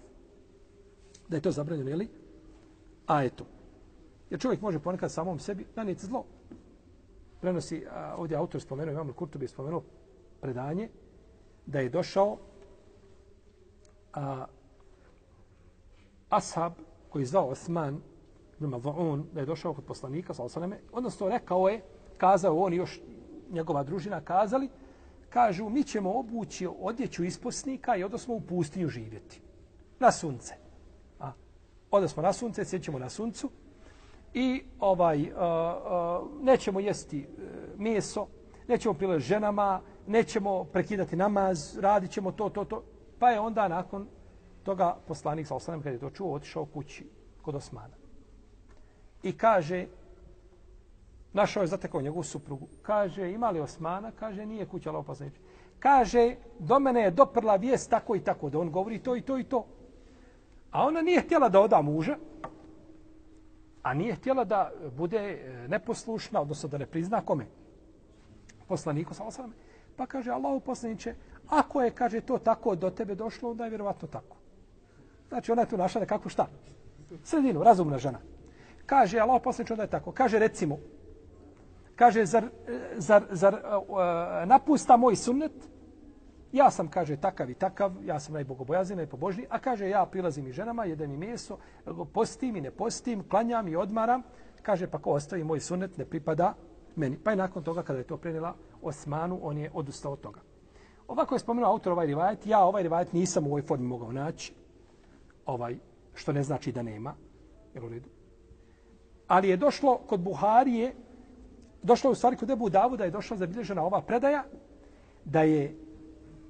Da je to zabranjeno, jeli? Ajetom. Jer čovjek može ponekad samom sebi nanijeti zlo. Prenosi, a, ovdje autor spomenuo, imam Kurtu bi spomenuo predanje, da je došao a, ashab koji je zvao Osman, ibn Va'un, da je došao kod poslanika, sa odnosno rekao je, kazao on još njegova družina kazali, kažu mi ćemo obući odjeću isposnika i odnosno u pustinju živjeti. Na sunce. A, onda smo na sunce, sjećemo na suncu i ovaj a, a, nećemo jesti e, meso, nećemo pile ženama, nećemo prekidati namaz, radit ćemo to, to, to. Pa je onda nakon toga poslanik sa osanem, kada je to čuo, otišao kući kod Osmana. I kaže, Našao je zatekao njegovu suprugu. Kaže, ima li Osmana? Kaže, nije kuća Allah poslaniče. Kaže, do mene je doprla vijest tako i tako, da on govori to i to i to. A ona nije htjela da oda muža, a nije htjela da bude e, neposlušna, odnosno da ne prizna kome? Poslaniku, sa osalame. Pa kaže, Allah poslaniče, ako je, kaže, to tako do tebe došlo, onda je vjerovatno tako. Znači, ona je tu našla nekakvu šta? Sredinu, razumna žena. Kaže, Allah poslaniče, onda je tako. Kaže, recimo, kaže, zar, e, zar, zar uh, napusta moj sunnet? Ja sam, kaže, takav i takav, ja sam najbogobojazin, najpobožniji, a kaže, ja prilazim i ženama, jedem i meso, postim i ne postim, klanjam i odmaram. Kaže, pa ko ostavi moj sunet, ne pripada meni. Pa je nakon toga, kada je to prenila Osmanu, on je odustao od toga. Ovako je spomenuo autor ovaj rivajet, ja ovaj rivajet nisam u ovoj formi mogao naći, ovaj, što ne znači da nema, jel u redu? Ali je došlo kod Buharije, došlo u stvari kod Ebu Davuda je došla zabilježena ova predaja da je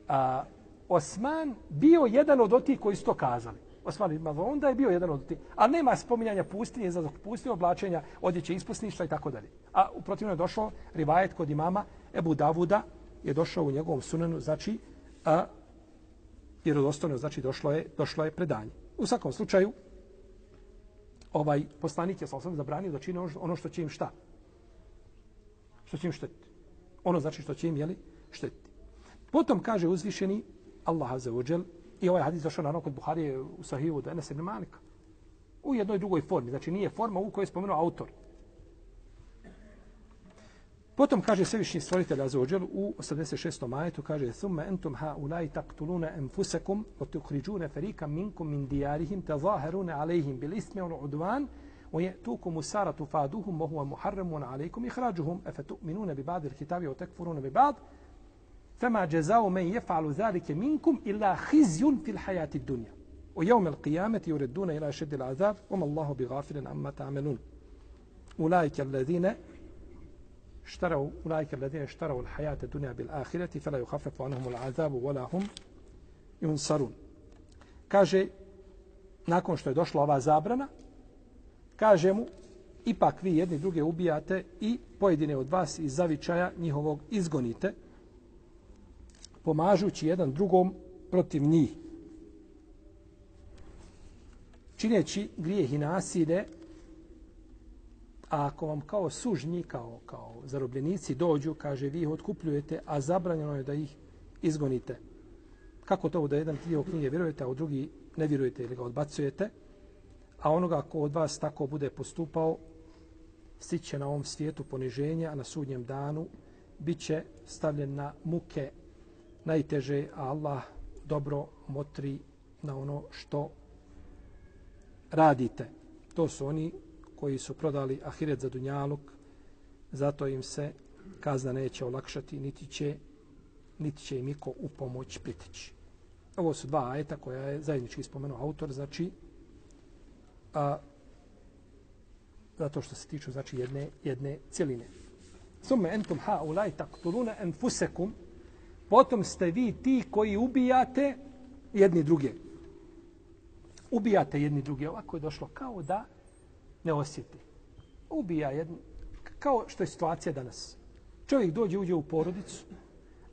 a, Osman bio jedan od otih koji su to kazali. Osman ima onda je bio jedan od otih. Ali nema spominjanja pustinje, za pustinje oblačenja, odjeće ispusništva i tako dalje. A u protivno je došlo rivajet kod imama Ebu Davuda je došao u njegovom sunanu, znači, a, jer od znači, došlo je, došlo je predanje. U svakom slučaju, ovaj poslanik je sasvim zabranio da čini ono, ono što će im šta? što će im štetiti. Ono znači što će im, jeli, štetiti. Potom kaže uzvišeni Allah Azza wa Jal, i ovaj hadis došao naravno kod Buharije u Sahihu je Enes ibn Malika. U jednoj drugoj formi, znači nije forma u kojoj je spomenuo autor. Potom kaže Svevišnji stvoritelj wa Jal u 86. majetu, kaže Thumma entum ha ulai taktuluna enfusekum wa tukhrijuna fariqan minkum min diyarihim tazaharuna alayhim bil ismi wal udwan ويأتوكم السارة فادوهم وهو محرم عليكم إخراجهم أفتؤمنون ببعض الكتاب وتكفرون ببعض Fema džezao men jefalu zalike minkum illa hizjun fil hajati dunja. U jevme l'qiyameti ureduna ila šedil azab, um Allahu bi gafilen amma ta'amelun. Ulajke alladine اشتروا أولئك الذين اشتروا الحياة الدنيا بالآخرة فلا يخفف عنهم العذاب ولا هم ينصرون kaže nakon što je došla ova zabrana kaže mu ipak vi jedni druge ubijate i pojedine od vas iz zavičaja njihovog izgonite pomažući jedan drugom protiv njih čineći grijeh i nasilje A ako vam kao sužnji, kao, kao zarobljenici dođu, kaže, vi ih otkupljujete, a zabranjeno je da ih izgonite. Kako to da jedan dio knjige vjerujete, a u drugi ne vjerujete ili ga odbacujete? A onoga ko od vas tako bude postupao, stiće na ovom svijetu poniženja, a na sudnjem danu bit će stavljen na muke najteže, a Allah dobro motri na ono što radite. To su oni koji su prodali ahiret za dunjaluk, zato im se kazna neće olakšati, niti će, niti će im iko u pomoć pritići. Ovo su dva ajeta koja je zajednički spomenuo autor, znači a, zato što se tiču znači jedne, jedne cijeline. Summe entum ha ulaj taktulune enfusekum, potom ste vi ti koji ubijate jedni druge. Ubijate jedni druge. Ovako je došlo kao da ne osjeti. Ubija jedni. kao što je situacija danas. Čovjek dođe, uđe u porodicu,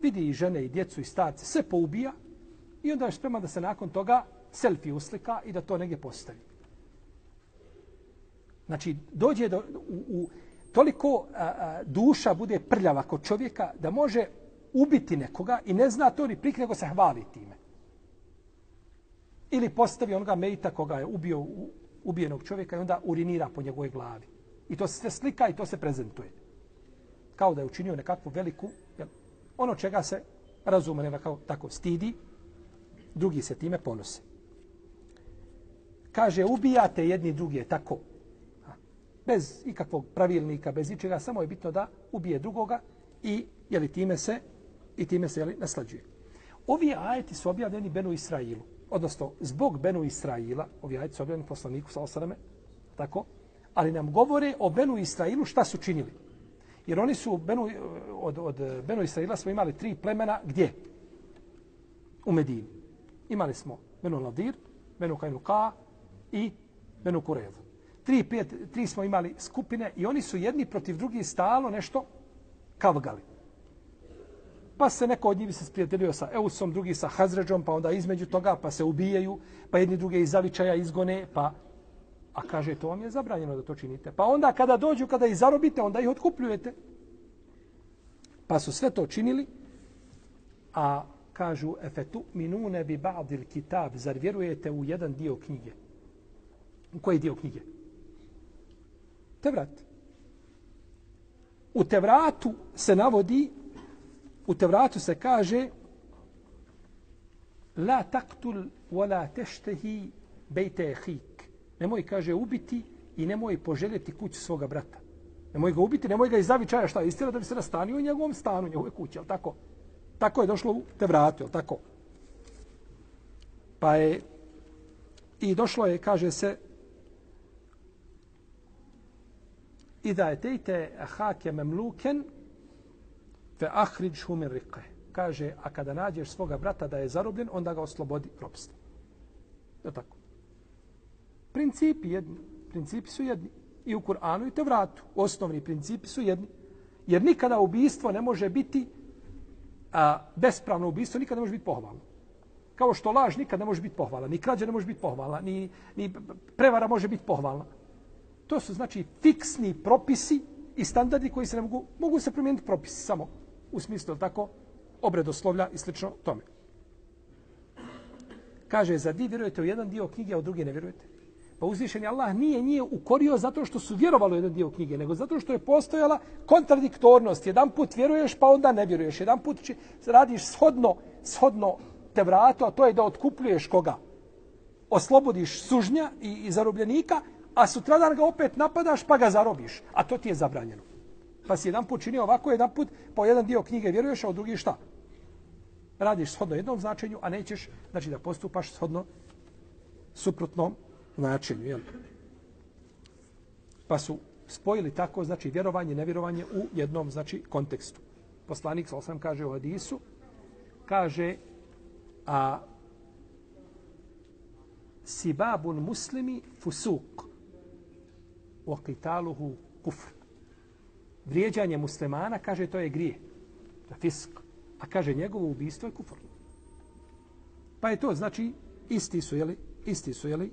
vidi i žene, i djecu, i starce, sve poubija i onda je spreman da se nakon toga selfie uslika i da to negdje postavi. Znači, dođe do, u, u toliko a, a, duša bude prljava kod čovjeka da može ubiti nekoga i ne zna to ni prik, nego se hvali time. Ili postavi onoga mejta koga je ubio ubijenog čovjeka i onda urinira po njegovoj glavi. I to se sve slika i to se prezentuje. Kao da je učinio nekakvu veliku, jel, ono čega se razume, kao tako stidi, drugi se time ponose. Kaže, ubijate jedni druge, tako. Bez ikakvog pravilnika, bez ičega, samo je bitno da ubije drugoga i jeli, time se i time se jeli, naslađuje. Ovi ajeti su objavljeni Benu Israilu odnosno zbog Benu Israila, ovi ajeti su objavljeni poslaniku sa osaname, tako, ali nam govore o Benu Israilu šta su činili. Jer oni su, Benu, od, od Benu Israila smo imali tri plemena, gdje? U Medini. Imali smo Benu Nadir, Benu Kajnuka i Benu Kurevu. Tri, pet, tri smo imali skupine i oni su jedni protiv drugih stalo nešto kavgali. Pa se neko od njih se sprijateljio sa Eusom, drugi sa Hazređom, pa onda između toga pa se ubijaju, pa jedni druge iz zavičaja izgone, pa a kaže to vam je zabranjeno da to činite. Pa onda kada dođu, kada ih zarobite, onda ih otkupljujete. Pa su sve to činili, a kažu efetu minune bi ba'dil kitab, zar vjerujete u jedan dio knjige? U koji dio knjige? Tevrat. U Tevratu se navodi u Tevratu se kaže la taktul wala teštehi bejte ehik. Nemoj, kaže, ubiti i nemoj poželjeti kuću svoga brata. Nemoj ga ubiti, nemoj ga iz zavičaja šta istina da bi se nastanio u njegovom stanu, u njegove kuće, tako? Tako je došlo u Tevratu, jel tako? Pa je i došlo je, kaže se, i da je tejte hake memluken, fe ahriđ humin riqe. Kaže, a kada nađeš svoga brata da je zarobljen, onda ga oslobodi ropstva. Je tako? Principi jedni. Principi su jedni. I u Kur'anu i Tevratu. Osnovni principi su jedni. Jer nikada ubijstvo ne može biti a, bespravno ubijstvo, nikada ne može biti pohvalno. Kao što laž nikada ne može biti pohvala. Ni krađa ne može biti pohvala. Ni, ni prevara može biti pohvalna. To su znači fiksni propisi i standardi koji se ne mogu, mogu se promijeniti propisi samo u smislu tako obredoslovlja i slično tome. Kaže, za di vjerujete u jedan dio knjige, a u drugi ne vjerujete? Pa uzvišeni Allah nije nije ukorio zato što su vjerovali u jedan dio knjige, nego zato što je postojala kontradiktornost. Jedan put vjeruješ, pa onda ne vjeruješ. Jedan put či, radiš shodno, shodno te vrato, a to je da otkupljuješ koga? Oslobodiš sužnja i, i zarobljenika, a sutradan ga opet napadaš, pa ga zarobiš. A to ti je zabranjeno. Pa si jedan put činio ovako, jedan put po jedan dio knjige vjeruješ, a u drugi šta? radiš shodno jednom značenju, a nećeš znači, da postupaš shodno suprotnom značenju. Jel? Pa su spojili tako, znači, vjerovanje nevjerovanje u jednom, znači, kontekstu. Poslanik, sa osam kaže u hadisu, kaže, a sibabun muslimi fusuk u qitaluhu kufr. Vrijeđanje muslimana, kaže, to je grije. To je fisk. A kaže, njegovo ubistvo je kufor. Pa je to, znači, isti su, jeli, isti su, jeli,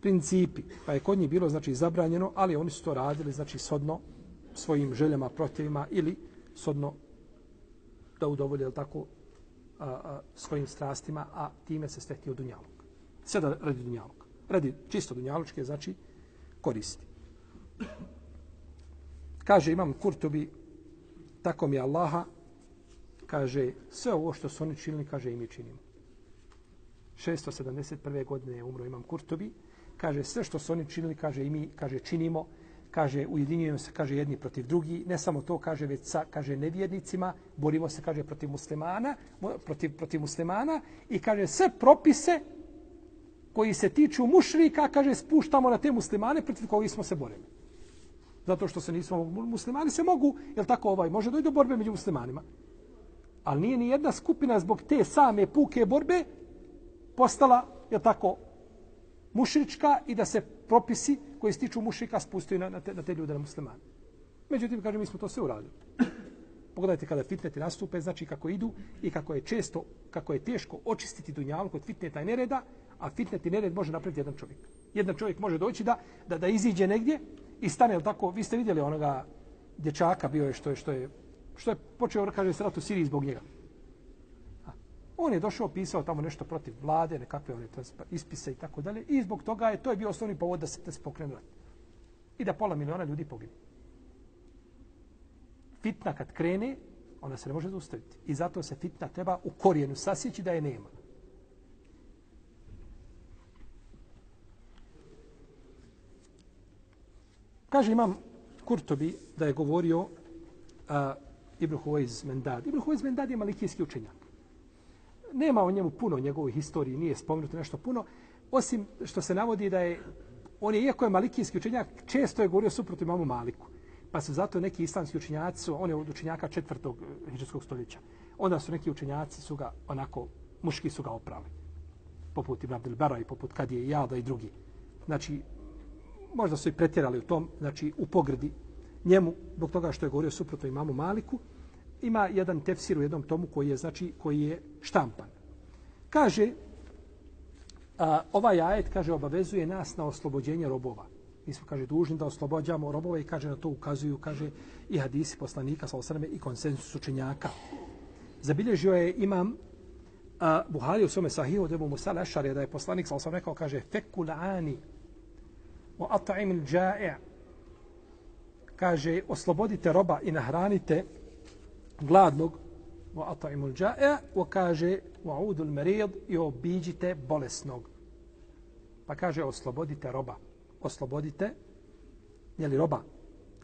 principi. Pa je kod njih bilo, znači, zabranjeno, ali oni su to radili, znači, sodno svojim željama, protivima ili sodno da udovolje, jel tako, a, a, svojim strastima, a time se stekli u dunjalog. Sada radi dunjalog. Radi čisto dunjalučke, znači, koristi. Kaže, imam Kurtobi, tako mi Allaha, kaže, sve ovo što su oni činili, kaže, i mi činimo. 671. godine je umro imam Kurtobi, kaže, sve što su oni činili, kaže, i mi, kaže, činimo, kaže, ujedinjujemo se, kaže, jedni protiv drugi, ne samo to, kaže, već sa, kaže, nevjernicima, borimo se, kaže, protiv muslimana, protiv, protiv muslimana i, kaže, sve propise koji se tiču mušrika, kaže, spuštamo na te muslimane protiv koji smo se borili. Zato što se nismo muslimani, se mogu, jel tako, ovaj, može doći do borbe među muslimanima. Ali nije ni jedna skupina zbog te same puke borbe postala, jel tako, mušrička i da se propisi koji se tiču mušrika spustaju na, na, te, na te ljude, na muslimane. Međutim, kažem, mi smo to sve uradili. Pogledajte kada fitneti nastupe, znači kako idu i kako je često, kako je teško očistiti dunjalu kod fitneta i nereda, a fitnet i nered može napraviti jedan čovjek. Jedan čovjek može doći da, da, da iziđe negdje i stane, tako, vi ste vidjeli onoga dječaka bio je što je, što je, što je počeo, ono kaže se, rat u Siriji zbog njega. A, on je došao, pisao tamo nešto protiv vlade, nekakve one ispise i tako dalje, i zbog toga je, to je bio osnovni povod da se, da se pokrenu rat. I da pola miliona ljudi pogine. Fitna kad krene, ona se ne može zaustaviti. I zato se fitna treba u korijenu sasjeći da je nema. Kaže imam Kurtobi da je govorio a, Ibn Huvayz Mendad. Ibn Huvayz Mendad je malikijski učenjak. Nema o njemu puno njegovoj historiji, nije spomenuto nešto puno, osim što se navodi da je, on je, iako je malikijski učenjak, često je govorio suprotno imamu Maliku. Pa su zato neki islamski učenjaci, on je od učenjaka četvrtog eh, hiđarskog stoljeća, onda su neki učenjaci su ga, onako, muški su ga oprali. Poput Ibn Abdelbera i poput Kadije Jada i drugi. Znači, možda su i pretjerali u tom, znači u pogredi njemu, zbog toga što je govorio suprotno imamu Maliku, ima jedan tefsir u jednom tomu koji je, znači, koji je štampan. Kaže, a, ovaj ajet, kaže, obavezuje nas na oslobođenje robova. Mi smo, kaže, dužni da oslobođamo robove i kaže, na to ukazuju, kaže, i hadisi poslanika, sa osrame, i konsensus učenjaka. Zabilježio je imam a, Buhari u svome sahiju je mu Musa Lešar, da je poslanik, sa osrame, rekao, kaže, fekulani, wa at'im al-ja'i' kaže oslobodite roba i nahranite gladnog wa at'im al-ja'i' wa kaže wa'ud al-marid i obiđite bolesnog. Pa kaže oslobodite roba. Oslobodite je li roba?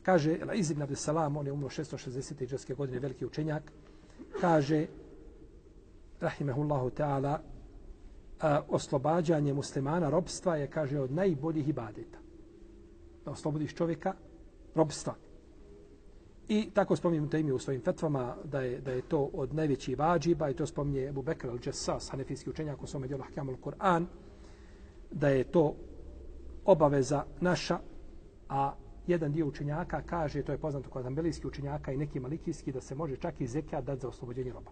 Kaže la ibn abdussalam on je umro 660. džeske godine veliki učenjak. Kaže rahimehullahu ta'ala oslobađanje muslimana robstva je kaže od najboljih ibadeta da oslobodiš čovjeka robstva. I tako spominjem te u svojim fetvama da je, da je to od najvećih vađiba i to spominje Ebu Bekr al-Jassas, hanefijski učenjak u svome djelu Ahkam al-Kur'an, da je to obaveza naša, a jedan dio učenjaka kaže, to je poznato kod ambelijskih učenjaka i neki malikijski, da se može čak i zekija dati za oslobođenje roba.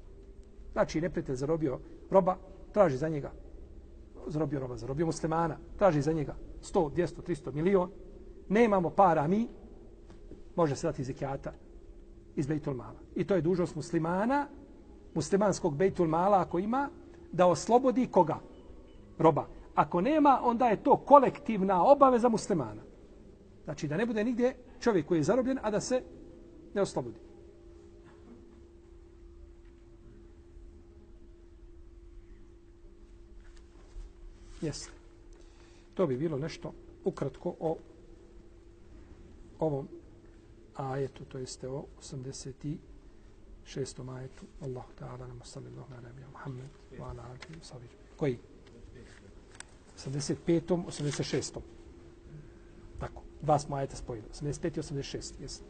Znači, neprijatelj zarobio roba, traži za njega, zarobio roba, zarobio muslimana, traži za njega 100, 200, 300 milion, nemamo para mi, može se dati zekijata iz Bejtul Mala. I to je dužnost muslimana, muslimanskog Bejtul Mala ako ima, da oslobodi koga? Roba. Ako nema, onda je to kolektivna obaveza muslimana. Znači da ne bude nigdje čovjek koji je zarobljen, a da se ne oslobodi. Jeste. To bi bilo nešto ukratko o ovom ajetu, to jeste o 86. ajetu. Allahu ta'ala nam sallallahu ala nabija Muhammed wa ala alihi wa sahbihi. Koji? 85. 86. Tako. Dva smo ajeta spojili. 85. i 86. Jesi.